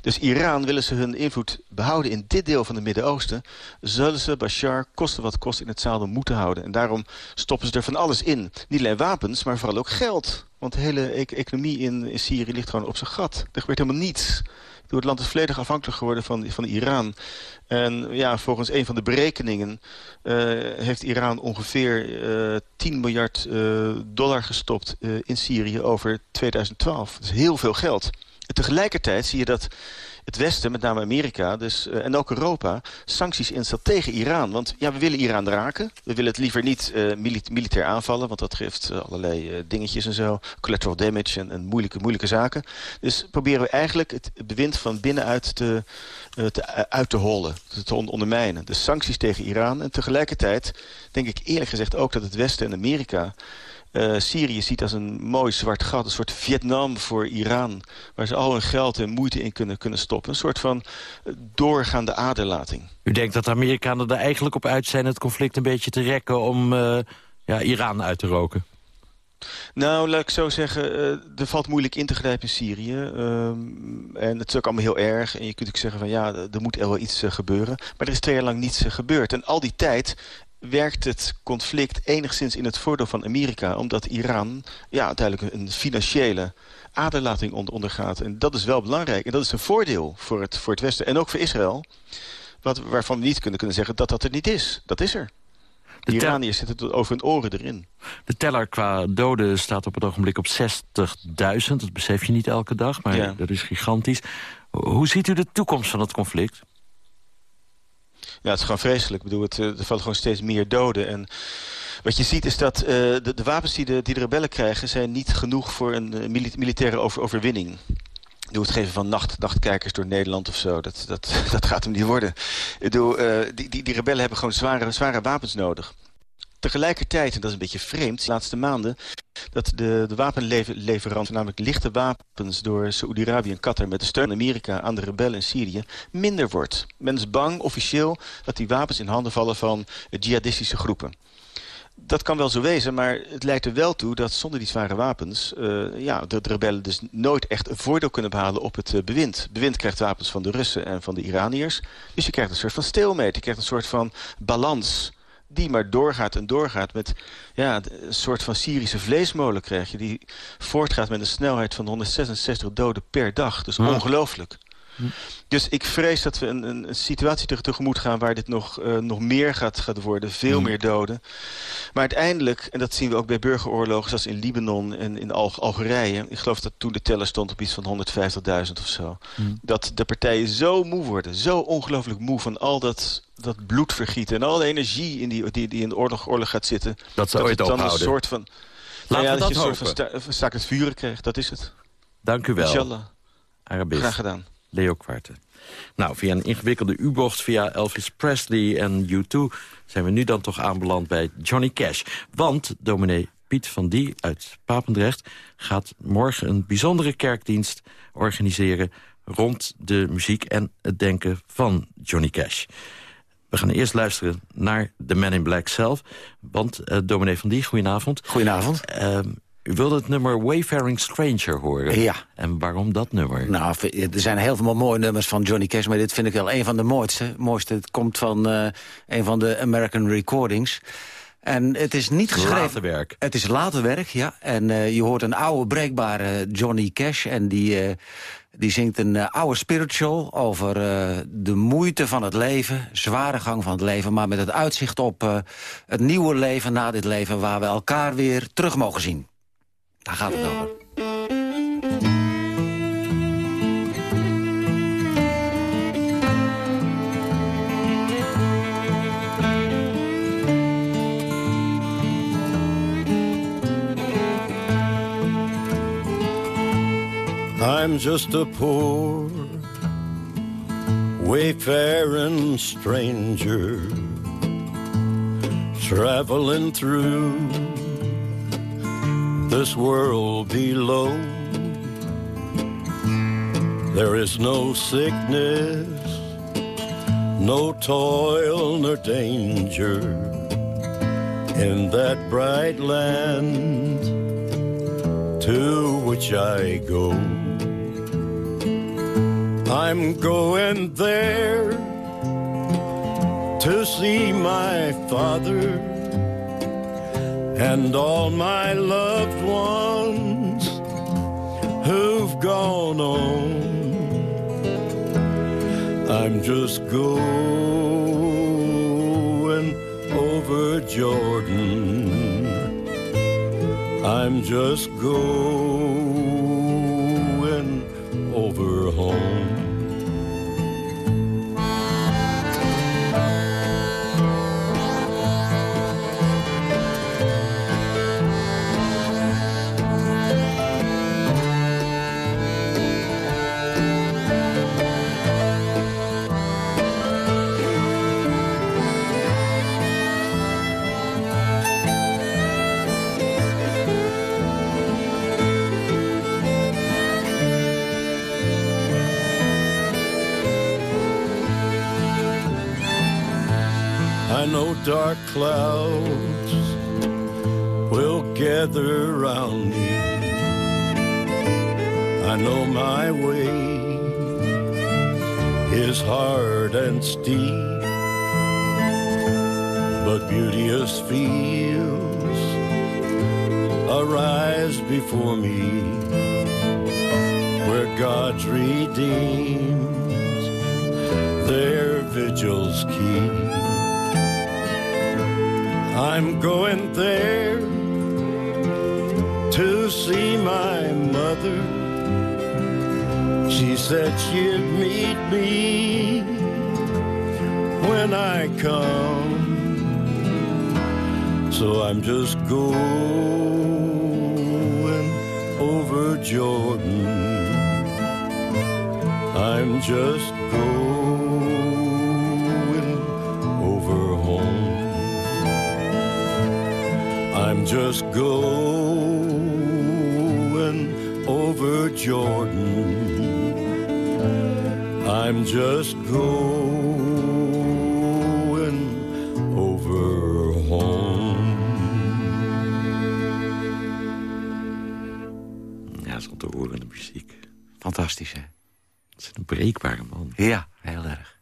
Dus Iran willen ze hun invloed behouden in dit deel van het Midden-Oosten... zullen ze Bashar kosten wat kost in het zadel moeten houden. En daarom stoppen ze er van alles in. Niet alleen wapens, maar vooral ook geld. Want de hele e economie in, Syrië ligt gewoon op zijn gat. Er gebeurt helemaal niets. Het land is volledig afhankelijk geworden van, van Iran. En ja, volgens een van de berekeningen uh, heeft Iran ongeveer uh, eh, 10 miljard uh, dollar gestopt in Syrië over 2012. Dat is heel veel geld. En tegelijkertijd zie je dat het Westen, met name Amerika dus, uh, en ook Europa... sancties instelt tegen Iran. Want ja, we willen Iran raken. We willen het liever niet uh, militair aanvallen... want dat geeft uh, allerlei dingetjes en zo. Collateral damage en, en, moeilijke, moeilijke zaken. Dus proberen we eigenlijk het bewind van binnenuit te, te, uit te hollen. Te ondermijnen. De sancties tegen Iran. En tegelijkertijd denk ik eerlijk gezegd ook dat het Westen en Amerika... Uh, Syrië ziet als een mooi zwart gat, een soort Vietnam voor Iran... waar ze al hun geld en moeite in kunnen, kunnen stoppen. Een soort van eh, doorgaande aderlating. U denkt dat de Amerikanen er eigenlijk op uit zijn het conflict een beetje te rekken... om uh, ja, Iran uit te roken? Nou, laat ik zo zeggen, er valt moeilijk in te grijpen in Syrië. Um, en het is ook allemaal heel erg. En je kunt ook zeggen van ja, er moet wel iets gebeuren. Maar er is twee jaar lang niets gebeurd. En al die tijd werkt het conflict enigszins in het voordeel van Amerika... omdat Iran ja, uiteindelijk een financiële aderlating ondergaat. En dat is wel belangrijk. En dat is een voordeel voor het, voor het Westen en ook voor Israël... Wat, waarvan we niet kunnen, kunnen zeggen dat dat er niet is. Dat is er. De Iraniërs zitten over hun oren erin. De teller qua doden staat op het ogenblik op 60.000. Dat besef je niet elke dag, maar dat is gigantisch. Hoe ziet u de toekomst van het conflict? Ja, het is gewoon vreselijk. Ik bedoel, het, eh, er vallen gewoon steeds meer doden. En wat je ziet is dat uh, de, de, wapens die de, die rebellen krijgen... zijn niet genoeg voor een uh, militaire over, overwinning. Doe het geven van nacht, nachtkijkers door Nederland of zo. Dat, dat, dat gaat hem niet worden. Ik bedoel, die, die, die rebellen hebben gewoon zware, zware wapens nodig. Tegelijkertijd, en dat is een beetje vreemd, de laatste maanden... dat de, de namelijk lichte wapens door Saoedi-Arabië en Qatar... met de steun van Amerika aan de rebellen in Syrië, minder wordt. Men is bang, officieel, dat die wapens in handen vallen van jihadistische groepen. Dat kan wel zo wezen, maar het leidt er wel toe dat zonder die zware wapens... Uh, ja, de, de, rebellen dus nooit echt een voordeel kunnen behalen op het uh, bewind. Bewind krijgt wapens van de Russen en van de Iraniërs. Dus je krijgt een soort van stalemate, je krijgt een soort van balans die maar doorgaat en doorgaat met ja, een soort van Syrische vleesmolen krijg je... die voortgaat met een snelheid van 166 doden per dag. Dus ongelooflijk. Dus ik vrees dat we een, een, een situatie tegemoet gaan... waar dit nog, uh, nog meer gaat, gaat worden. Veel mm. meer doden. Maar uiteindelijk, en dat zien we ook bij burgeroorlogen... zoals in Libanon en in Al Algerije... ik geloof dat toen de teller stond op iets van 150.000 of zo... Mm. dat de partijen zo moe worden. Zo ongelooflijk moe van al dat, dat bloedvergieten... en al de energie in die, die, die in de oorlog, oorlog gaat zitten. Dat ze ooit dan ophouden. een soort van... Laten nou ja, we dat, dat je een soort van staak het vuren krijgt. Dat is het. Dank u wel. Inshallah. Arabisch. Graag gedaan. Leo Kwarten. Nou, via een ingewikkelde U-bocht via Elvis Presley en U2... zijn we nu dan toch aanbeland bij Johnny Cash. Want dominee Piet van Die uit Papendrecht... gaat morgen een bijzondere kerkdienst organiseren... rond de muziek en het denken van Johnny Cash. We gaan eerst luisteren naar de Man in Black zelf. Want, uh, dominee van Die, goedenavond. Goedenavond. Uh, u wilde het nummer Wayfaring Stranger horen. Ja. En waarom dat nummer? Nou, er zijn heel veel mooie nummers van Johnny Cash... maar dit vind ik wel een van de mooiste. mooiste. Het komt van uh, een van de American Recordings... En het is niet geschreven... Later werk. Het is later werk, ja. En uh, je hoort een oude, breekbare Johnny Cash. En die, uh, die zingt een uh, oude spiritual over de moeite van het leven. Zware gang van het leven. Maar met het uitzicht op het nieuwe leven na dit leven... waar we elkaar weer terug mogen zien. Daar gaat het over. I'm just a poor wayfaring stranger traveling through this world below. There is no sickness, no toil nor danger in that bright land to which I go. I'm going there to see my father and all my loved ones who've gone on. I'm just going over Jordan. I'm just going over home. Dark clouds will gather around me. I know my way is hard and steep, but beauteous fields arise before me where God's redeemed their vigils keep. I'm going there to see my mother. She said she'd meet me when I come. So I'm just going over Jordan. I'm just just going over Jordan. I'm just going over home. Ja, zo'n te horen de muziek. Fantastisch, hè? Het is een breekbare man. Ja, heel erg.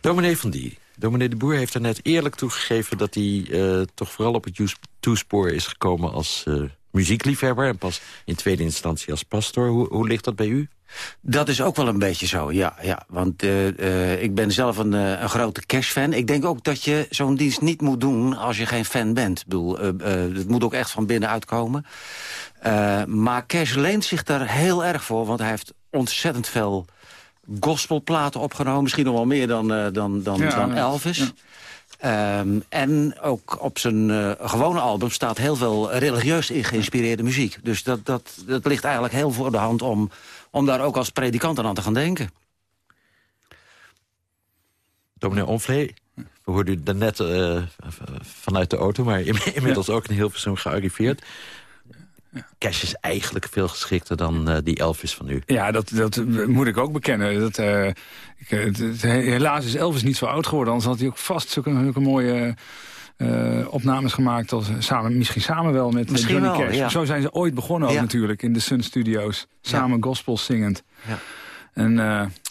Dominee van Die. Dominee de Boer heeft er net eerlijk toegegeven... dat hij uh, toch vooral op het toespoor is gekomen als uh, muziekliefhebber... en pas in tweede instantie als pastor. Hoe, hoe ligt dat bij u? Dat is ook wel een beetje zo, ja. ja. Want uh, ik ben zelf een, een grote Cash-fan. Ik denk ook dat je zo'n dienst niet moet doen als je geen fan bent. Ik bedoel, het moet ook echt van binnenuit komen. maar Cash leent zich daar heel erg voor, want hij heeft ontzettend veel gospelplaten opgenomen. Misschien nog wel meer dan, uh, dan, dan, ja, dan Elvis. Ja. Um, en ook op zijn uh, gewone album staat heel veel religieus geïnspireerde muziek. Dus dat, dat, dat ligt eigenlijk heel voor de hand om, om daar ook als predikant aan te gaan denken. Dominee Onvlee, we hoorden u daarnet uh, vanuit de auto... maar inmiddels ja. ook in Hilversum gearriveerd. Cash is eigenlijk veel geschikter dan eh, die Elvis van nu. Ja, dat, dat moet ik ook bekennen. Dat, eh, ik, eh, het- het- helaas is Elvis niet zo oud geworden. Anders had hij ook vast zulke, zulke mooie eh, opnames gemaakt. Als, samen, misschien samen wel met Misschien Johnny wel, Cash. ja. Zo zijn ze ooit begonnen ook natuurlijk in de Sun Studios. Samen gospel zingend. Ja. En,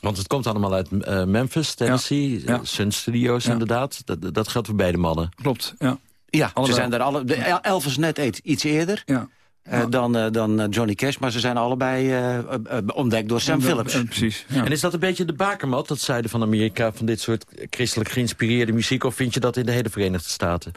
Want het komt allemaal uit Memphis, Tennessee. Ja. Sun Studios inderdaad. Dat, dat geldt voor beide mannen. Klopt, ja. Ja, ze zijn er alle, de, Elvis net iets eerder Ja. Eh, dan, eh, dan eh, Johnny Cash. Maar ze zijn allebei ontdekt door Sam Phillips. precies. En is dat een beetje de bakermat, dat zuiden van Amerika... van dit soort christelijk geïnspireerde muziek... of vind je dat in de hele Verenigde Staten?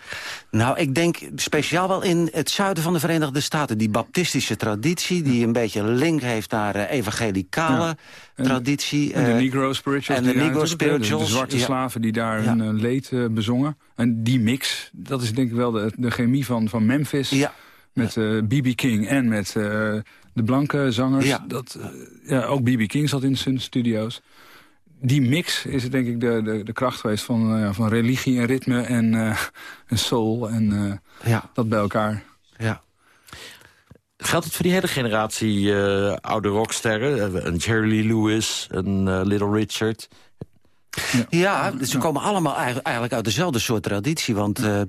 Nou, ik denk speciaal wel in het zuiden van de Verenigde Staten. Die baptistische traditie, die een beetje link heeft naar evangelicale Ja. En- traditie. En de Negro spirituals. en de Negro spirituals, De, zwarte ja. slaven die daar Ja. hun leed bezongen. En die mix, dat is denk ik wel de, de chemie van, van Memphis. Ja. Met eh, B.B. King en met eh, de blanke zangers. Ja. Dat, eh, ja, ook B.B. King zat in Sun Studios. Die mix is het denk ik de, de, de kracht geweest van, eh, van religie en ritme en, eh, en soul. En eh, Ja. dat bij elkaar. Ja. Geldt het voor die hele generatie eh, oude rocksterren? Een Jerry Lee Lewis, een Little Richard. Ja, ze komen allemaal eigenlijk eigenlijk uit dezelfde soort traditie. Want eh,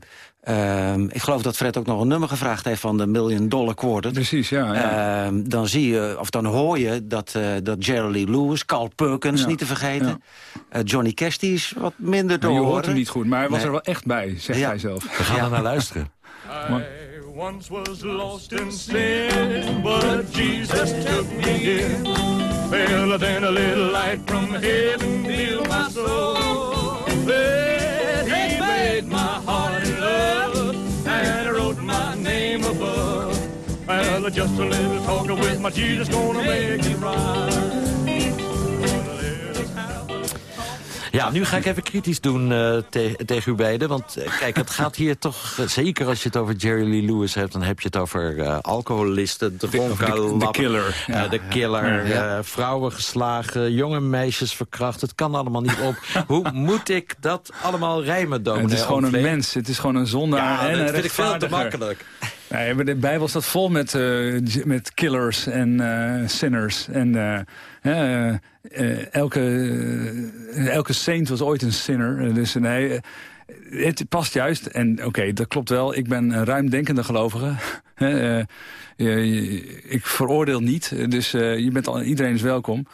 ehm, ik geloof dat Fred ook nog een nummer gevraagd heeft van de Million Dollar Quartet. Precies, ja. ja. Ehm, dan zie je, of dan hoor je dat, eh, dat Jerry Lee Lewis, Carl Perkins, Ja. niet te vergeten. Eh, Johnny Cash, die is wat minder te Nou, je hoort hem niet goed, maar hij was Nee. er wel echt bij, zegt Ja. hij zelf. We gaan er naar luisteren. I once was lost in sin, but Jesus took me in. A little light from heaven filled my soul. Then he made my heart above. Well, just a little talking with my Jesus gonna make it right. Ja, nu ga ik even kritisch doen eh, te- tegen u beiden. Want eh, kijk, het gaat hier toch... eh, zeker als je het over Jerry Lee Lewis hebt... dan heb je het over eh, alcoholisten, dronken de- de killer, ja. de killer, Ja. eh, vrouwen geslagen, jonge meisjes verkracht. Het kan allemaal niet op. Hoe moet ik dat allemaal rijmen, dominee? Het is gewoon een mens, het is gewoon een zondaar Ja, en dat vind ik veel te makkelijk. Nee, maar de Bijbel staat vol met, eh, met killers en eh, sinners. En eh, elke, elke saint was ooit een sinner. Dus nee, het past juist. En oké, dat klopt wel. Ik ben een ruimdenkende gelovige. Ik veroordeel niet. Dus je bent al, iedereen is welkom.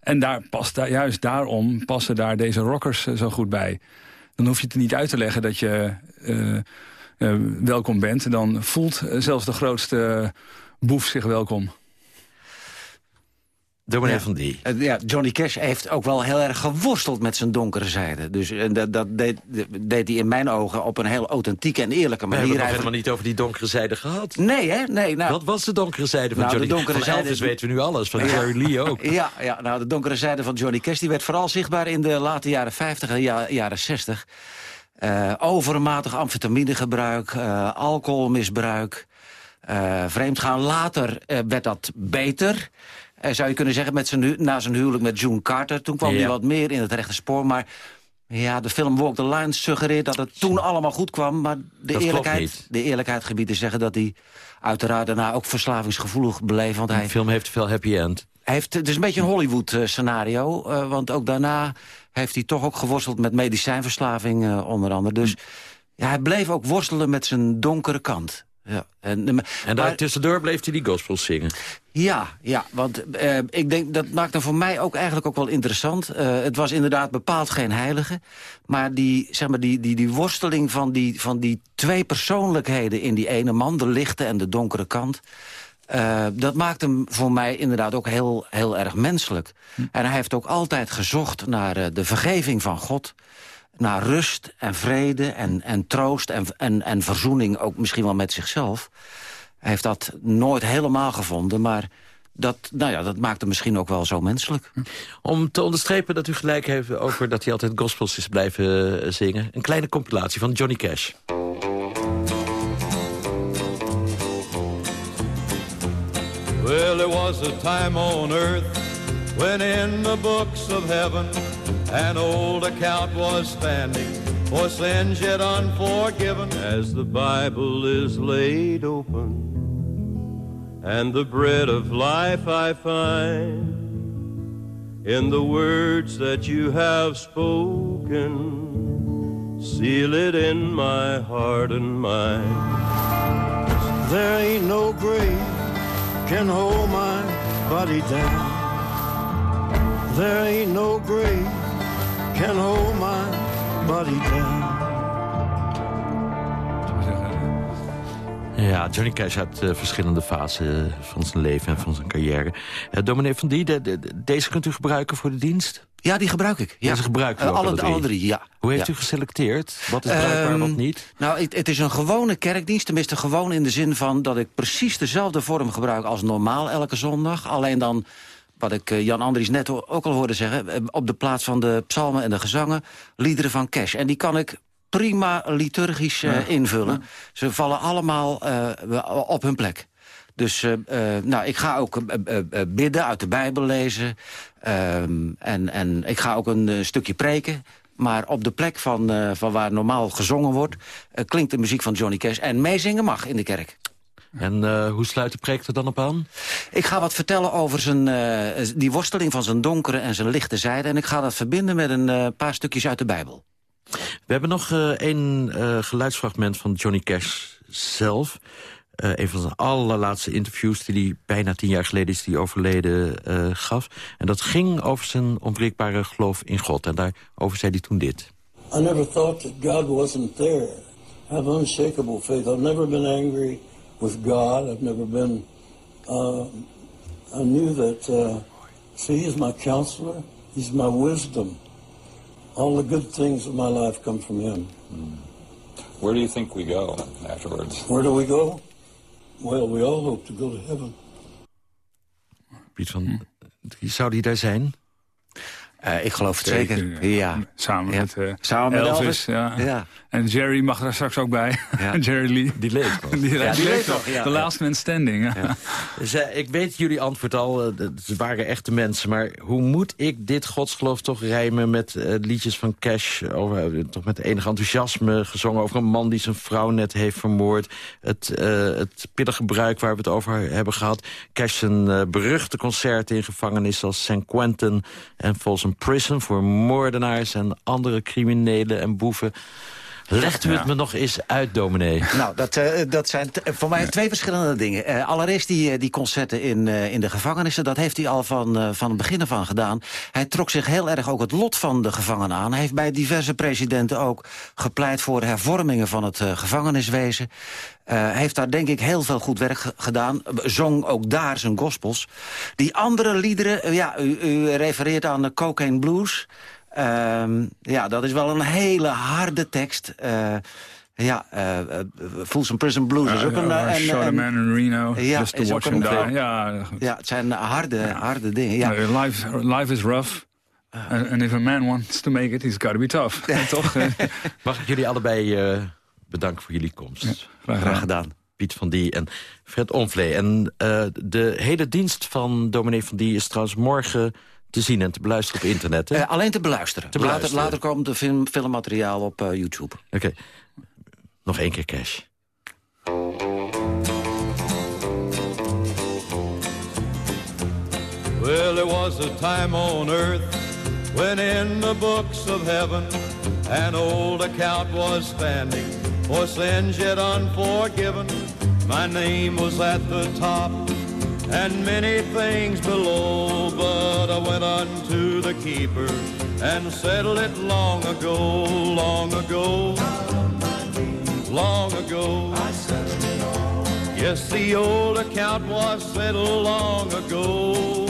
En daar past, daar, juist daarom passen daar deze rockers zo goed bij. Dan hoef je het niet uit te leggen dat je welkom bent. Dan voelt eh, zelfs de grootste boef zich welkom. Dominee Ja. van Die. Eh, Ja, Johnny Cash heeft ook wel heel erg geworsteld met zijn donkere zijde. Dus en dat, dat deed, deed hij in mijn ogen op een heel authentieke en eerlijke We manier. hebben het nog helemaal niet over die donkere zijde gehad. Nee, hè? Nee, nou, Wat was de donkere zijde van Nou, de Johnny? donkere van zijde- Elvis weten we nu alles, van Ja. Jerry Lee ook. Ja, ja, nou, de donkere zijde van Johnny Cash die werd vooral zichtbaar in de late jaren 50 en ja- jaren 60. Eh, overmatig amfetaminegebruik, eh, alcoholmisbruik, eh, vreemdgaan. Later werd dat beter. Zou je kunnen zeggen, met zijn, na zijn huwelijk met June Carter. Toen kwam Ja. hij wat meer in het rechte spoor. Maar ja, de film Walk the Line suggereert dat het toen allemaal goed kwam. Maar de, eerlijkheid, de eerlijkheid gebied te zeggen dat hij uiteraard daarna ook verslavingsgevoelig bleef. Want hij De film heeft veel happy end. hij heeft, het is een beetje een Hollywood-scenario. want ook daarna heeft hij toch ook geworsteld met medicijnverslaving eh, onder andere. Dus ja, hij bleef ook worstelen met zijn donkere kant. Ja, en, En maar- daar tussendoor bleef hij die gospels zingen. ja, ja, want eh, ik denk dat maakt hem voor mij ook eigenlijk ook wel interessant. Eh, het was inderdaad bepaald geen heilige. Maar die, zeg maar, die, die, die worsteling van die, van die twee persoonlijkheden in die ene man... de lichte en de donkere kant... eh, dat maakt hem voor mij inderdaad ook heel, heel erg menselijk. En hij heeft ook altijd gezocht naar eh, de vergeving van God naar rust en vrede en, en troost en, en, en verzoening ook misschien wel met zichzelf. Hij heeft dat nooit helemaal gevonden, maar dat, nou ja, dat maakt hem misschien ook wel zo menselijk. Om te onderstrepen dat u gelijk heeft over dat hij altijd gospels is blijven eh, zingen. Een kleine compilatie van Johnny Cash. Well, there was a time on earth when in the books of heaven an old account was standing for sins yet unforgiven as the Bible is laid open and the bread of life I find in the words that you have spoken. Seal it in my heart and mind. There ain't no grave can hold my body down. There ain't no grave can hold my body down. Ja, Johnny Cash uit uh, verschillende fasen van zijn leven en van zijn carrière. Uh, dominee van Die, de, de, deze kunt u gebruiken voor de dienst? Ja, die gebruik ik. Ja. Deze gebruik u Uh, alle, alle drie? ja. Hoe heeft Ja. u geselecteerd? Wat is bruikbaar, Ehm, wat niet? Nou, het, het is een gewone kerkdienst. Tenminste, gewoon in de zin van dat ik precies dezelfde vorm gebruik als normaal elke zondag. Alleen dan, wat ik eh, Jan Andries net ook al hoorde zeggen... eh, op de plaats van de psalmen en de gezangen, liederen van Cash. En die kan ik prima liturgisch eh, Ja. invullen. Ze vallen allemaal op hun plek. Dus eh, eh, nou, ik ga ook eh, bidden, uit de Bijbel lezen. Ehm, en, en ik ga ook een stukje preken. Maar op de plek van, van waar normaal gezongen wordt... klinkt de muziek van Johnny Cash. En meezingen mag in de kerk. En hoe sluit de preek er dan op aan? Ik ga wat vertellen over zijn, die worsteling van zijn donkere en zijn lichte zijde. En ik ga dat verbinden met een paar stukjes uit de Bijbel. We hebben nog één geluidsfragment van Johnny Cash zelf. Eh, een van zijn allerlaatste interviews die hij bijna tien jaar geleden is die overleden eh, gaf. En dat ging over zijn onwrikbare geloof in God. En daarover zei hij toen dit. I never thought that God wasn't there. I have unshakable faith. I've never been angry with God. I've never been. Uh, I knew that. Uh, see, He's my counselor. He's my wisdom. All the good things of my life come from Him. Where do you think we go afterwards? Where do we go? Well, we all hope to go to heaven. Piet van, zou die daar zijn? Eh, ik geloof het zeker. Ja. Samen Ja. met, eh, Samen met Elvis. ja. Ja. En Jerry mag daar straks ook bij. Jerry Lee. Die leeft nog. Die, Ja, die die leeft nog. De last man standing. Ja. Ze, ik weet jullie antwoord al, eh, ze waren echte mensen. Maar hoe moet ik dit godsgeloof toch rijmen met eh, liedjes van Cash... Over, eh, toch met enig enthousiasme gezongen over een man die zijn vrouw net heeft vermoord. Het, eh het pillengebruik waar we het over hebben gehad. Cash zijn eh, beruchte concerten in gevangenissen als St. Quentin en Folsom Prison... voor moordenaars en andere criminelen en boeven. Legt u het Ja. me nog eens uit, dominee? Nou, dat, eh, dat zijn voor mij twee verschillende dingen. Eh, allereerst die, eh, die concerten in, in de gevangenissen. Dat heeft hij al van, van het begin af aan gedaan. Hij trok zich heel erg ook het lot van de gevangenen aan. Hij heeft bij diverse presidenten ook gepleit voor hervormingen van het gevangeniswezen. Hij heeft daar denk ik heel veel goed werk ge- gedaan. Zong ook daar zijn gospels. Die andere liederen, ja, u, u refereert aan de Cocaine Blues... Ehm, ja, dat is wel een hele harde tekst. Eh, ja, eh uh, Folsom Prison Blues is ook een... Een- Shot a man in Reno, Ja, just to watch him die. Ja. Ja, het zijn harde, harde dingen. Ja. Uh, life, life is rough. And, and if a man wants to make it, he's got to be tough. Toch? Mag ik jullie allebei eh, bedanken voor jullie komst. graag gedaan. Piet van Die en Fred Onvlee. En eh, de hele dienst van dominee van Die is trouwens morgen te zien en te beluisteren op internet. Hè? Eh, alleen te beluisteren. Te later, beluisteren. later komt de film, filmmateriaal op eh, YouTube. Oké. Nog één keer cash. Well, there was a time on earth when in the books of heaven an old account was standing for sins yet unforgiven. My name was at the top and many things below, but I went unto the keeper and settled it long ago, long ago, long ago. Yes, the old account was settled long ago.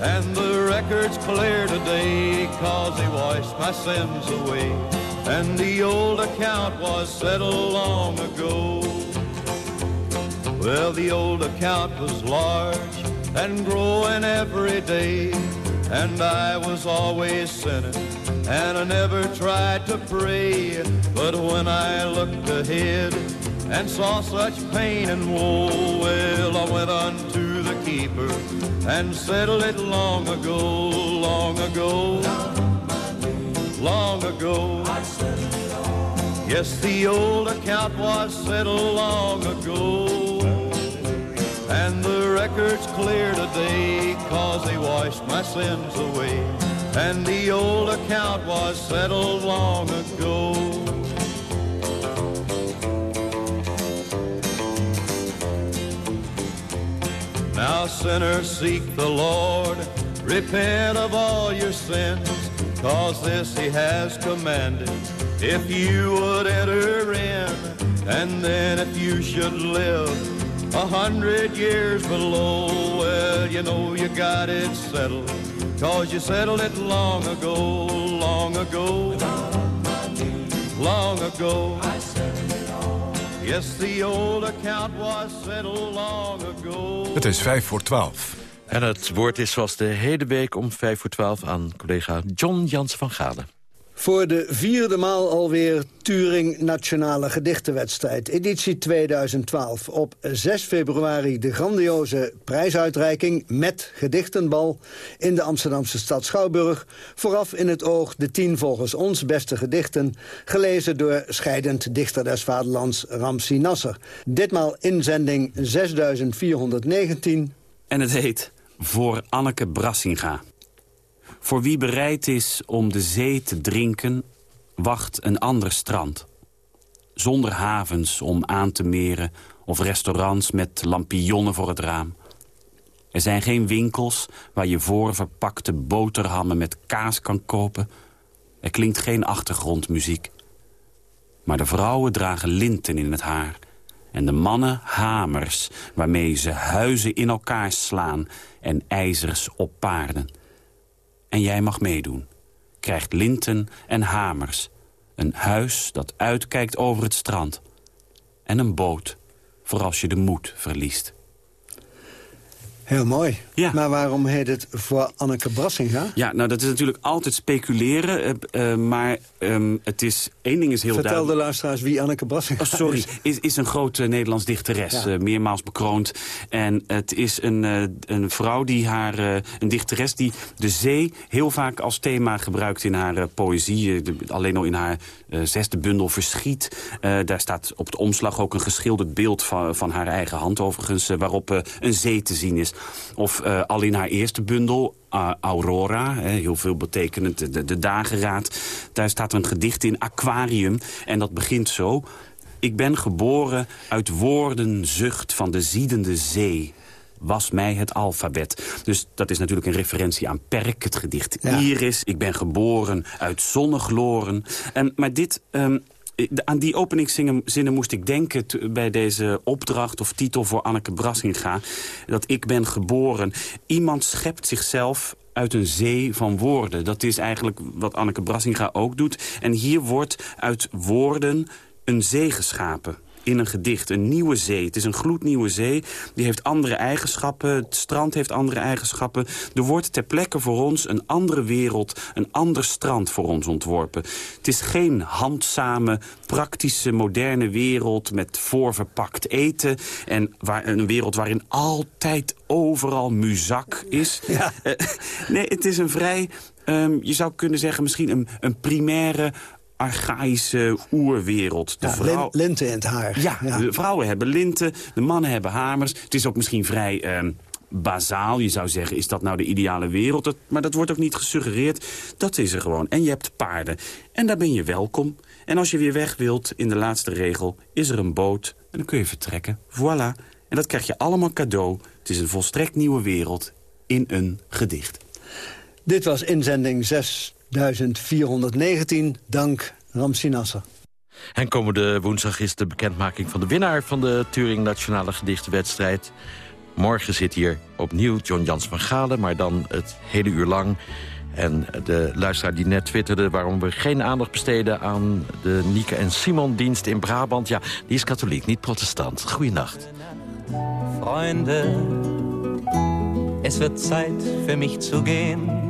And the record's clear today, cause he washed my sins away. And the old account was settled long ago. Well, the old account was large and growing every day. And I was always sinning, and I never tried to pray. But when I looked ahead and saw such pain and woe, well, I went unto the keeper and settled it long ago, long ago, long ago. Yes, the old account was settled long ago. And the record's clear today, cause they washed my sins away. And the old account was settled long ago. Now sinners seek the Lord, repent of all your sins, cause this he has commanded, if you would enter in, and then if you should live a hundred years below, well, you know you got it settled, cause you settled it long ago, long ago, long ago. Yes, the old account was settled long ago. Het is vijf voor twaalf. En het woord is zoals de hele week om vijf voor twaalf aan collega John Jans van Galen. Voor de vierde maal alweer Turing Nationale Gedichtenwedstrijd, editie 2012. Op 6 februari de grandioze prijsuitreiking met gedichtenbal in de Amsterdamse stad Schouwburg. Vooraf in het oog de tien volgens ons beste gedichten, gelezen door scheidend dichter des vaderlands Ramsi Nasser. Ditmaal inzending 6419. En het heet Voor Anneke Brassinga. Voor wie bereid is om de zee te drinken, wacht een ander strand. Zonder havens om aan te meren of restaurants met lampionnen voor het raam. Er zijn geen winkels waar je voorverpakte boterhammen met kaas kan kopen. Er klinkt geen achtergrondmuziek. Maar de vrouwen dragen linten in het haar. En de mannen hamers waarmee ze huizen in elkaar slaan en ijzers op paarden. En jij mag meedoen. Krijgt linten en hamers. Een huis dat uitkijkt over het strand. En een boot voor als je de moed verliest. Heel mooi. Maar waarom heet het voor Anneke Brassinga? Ja, nou dat is natuurlijk altijd speculeren. eh, eh, maar ehm, het is, één ding is heel Vertel duidelijk. de luisteraars wie Anneke Brassinga Oh, sorry, is. is, is een grote Nederlands dichteres, Ja. eh, meermaals bekroond. En het is een, een vrouw, die haar, een dichteres die de zee heel vaak als thema gebruikt in haar poëzie. De- alleen al in haar zesde bundel Verschiet. Eh, daar staat op de omslag ook een geschilderd beeld van, van haar eigen hand overigens... eh, waarop eh, een zee te zien is. Of eh, al in haar eerste bundel, Aurora, heel veel betekenend, de, de dageraad. Daar staat een gedicht in, Aquarium. En dat begint zo. Ik ben geboren uit woorden zucht van de ziedende zee was mij het alfabet. Dus dat is natuurlijk een referentie aan Perk, het gedicht Iris. Ik ben geboren uit zonnegloren. En, maar dit... ehm, aan die openingszinnen zinnen moest ik denken bij deze opdracht of titel voor Anneke Brassinga. Dat ik ben geboren. Iemand schept zichzelf uit een zee van woorden. Dat is eigenlijk wat Anneke Brassinga ook doet. En hier wordt uit woorden een zee geschapen in een gedicht. Een nieuwe zee. Het is een gloednieuwe zee. Die heeft andere eigenschappen. Het strand heeft andere eigenschappen. Er wordt ter plekke voor ons een andere wereld, een ander strand voor ons ontworpen. Het is geen handzame, praktische, moderne wereld met voorverpakt eten. En waar, een wereld waarin altijd overal muzak is. Eh, nee, het is een vrij, ehm, je zou kunnen zeggen, misschien een, een primaire archaïsche oerwereld. De Ja, vrouw... lin- linten in het haar. Ja, de vrouwen hebben linten, de mannen hebben hamers. Het is ook misschien vrij ehm bazaal. Je zou zeggen, is dat nou de ideale wereld? Dat, maar dat wordt ook niet gesuggereerd. Dat is er gewoon. En je hebt paarden. En daar ben je welkom. En als je weer weg wilt, in de laatste regel, is er een boot. En dan kun je vertrekken. Voilà. En dat krijg je allemaal cadeau. Het is een volstrekt nieuwe wereld in een gedicht. Dit was inzending 6419. Dank Ramsi Nasser. En komende woensdag is de bekendmaking van de winnaar... van de Turing Nationale Gedichtenwedstrijd. Morgen zit hier opnieuw John Jans van Galen... maar dan het hele uur lang. En de luisteraar die net twitterde... waarom we geen aandacht besteden aan de Nieke en Simon dienst in Brabant... ja, die is katholiek, niet protestant. Goeienacht. Freunde, es wird Zeit für mich zu gehen.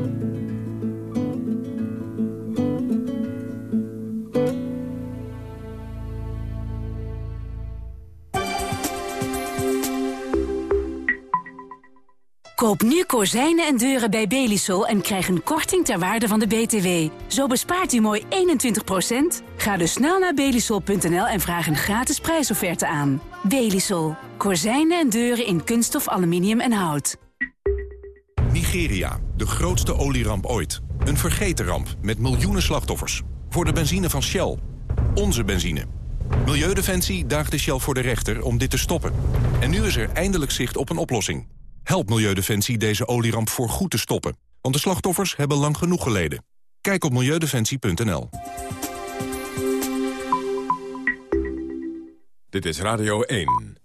Koop nu kozijnen en deuren bij Belisol en krijg een korting ter waarde van de BTW. Zo bespaart u mooi 21%. Ga dus snel naar belisol.nl en vraag een gratis prijsofferte aan. Belisol. Kozijnen en deuren in kunststof, aluminium en hout. Nigeria, de grootste olieramp ooit. Een vergeten ramp met miljoenen slachtoffers. Voor de benzine van Shell. Onze benzine. Milieudefensie daagde Shell voor de rechter om dit te stoppen. En nu is er eindelijk zicht op een oplossing. Help Milieudefensie deze olieramp voor goed te stoppen. Want de slachtoffers hebben lang genoeg geleden. Kijk op milieudefensie.nl. Dit is Radio 1.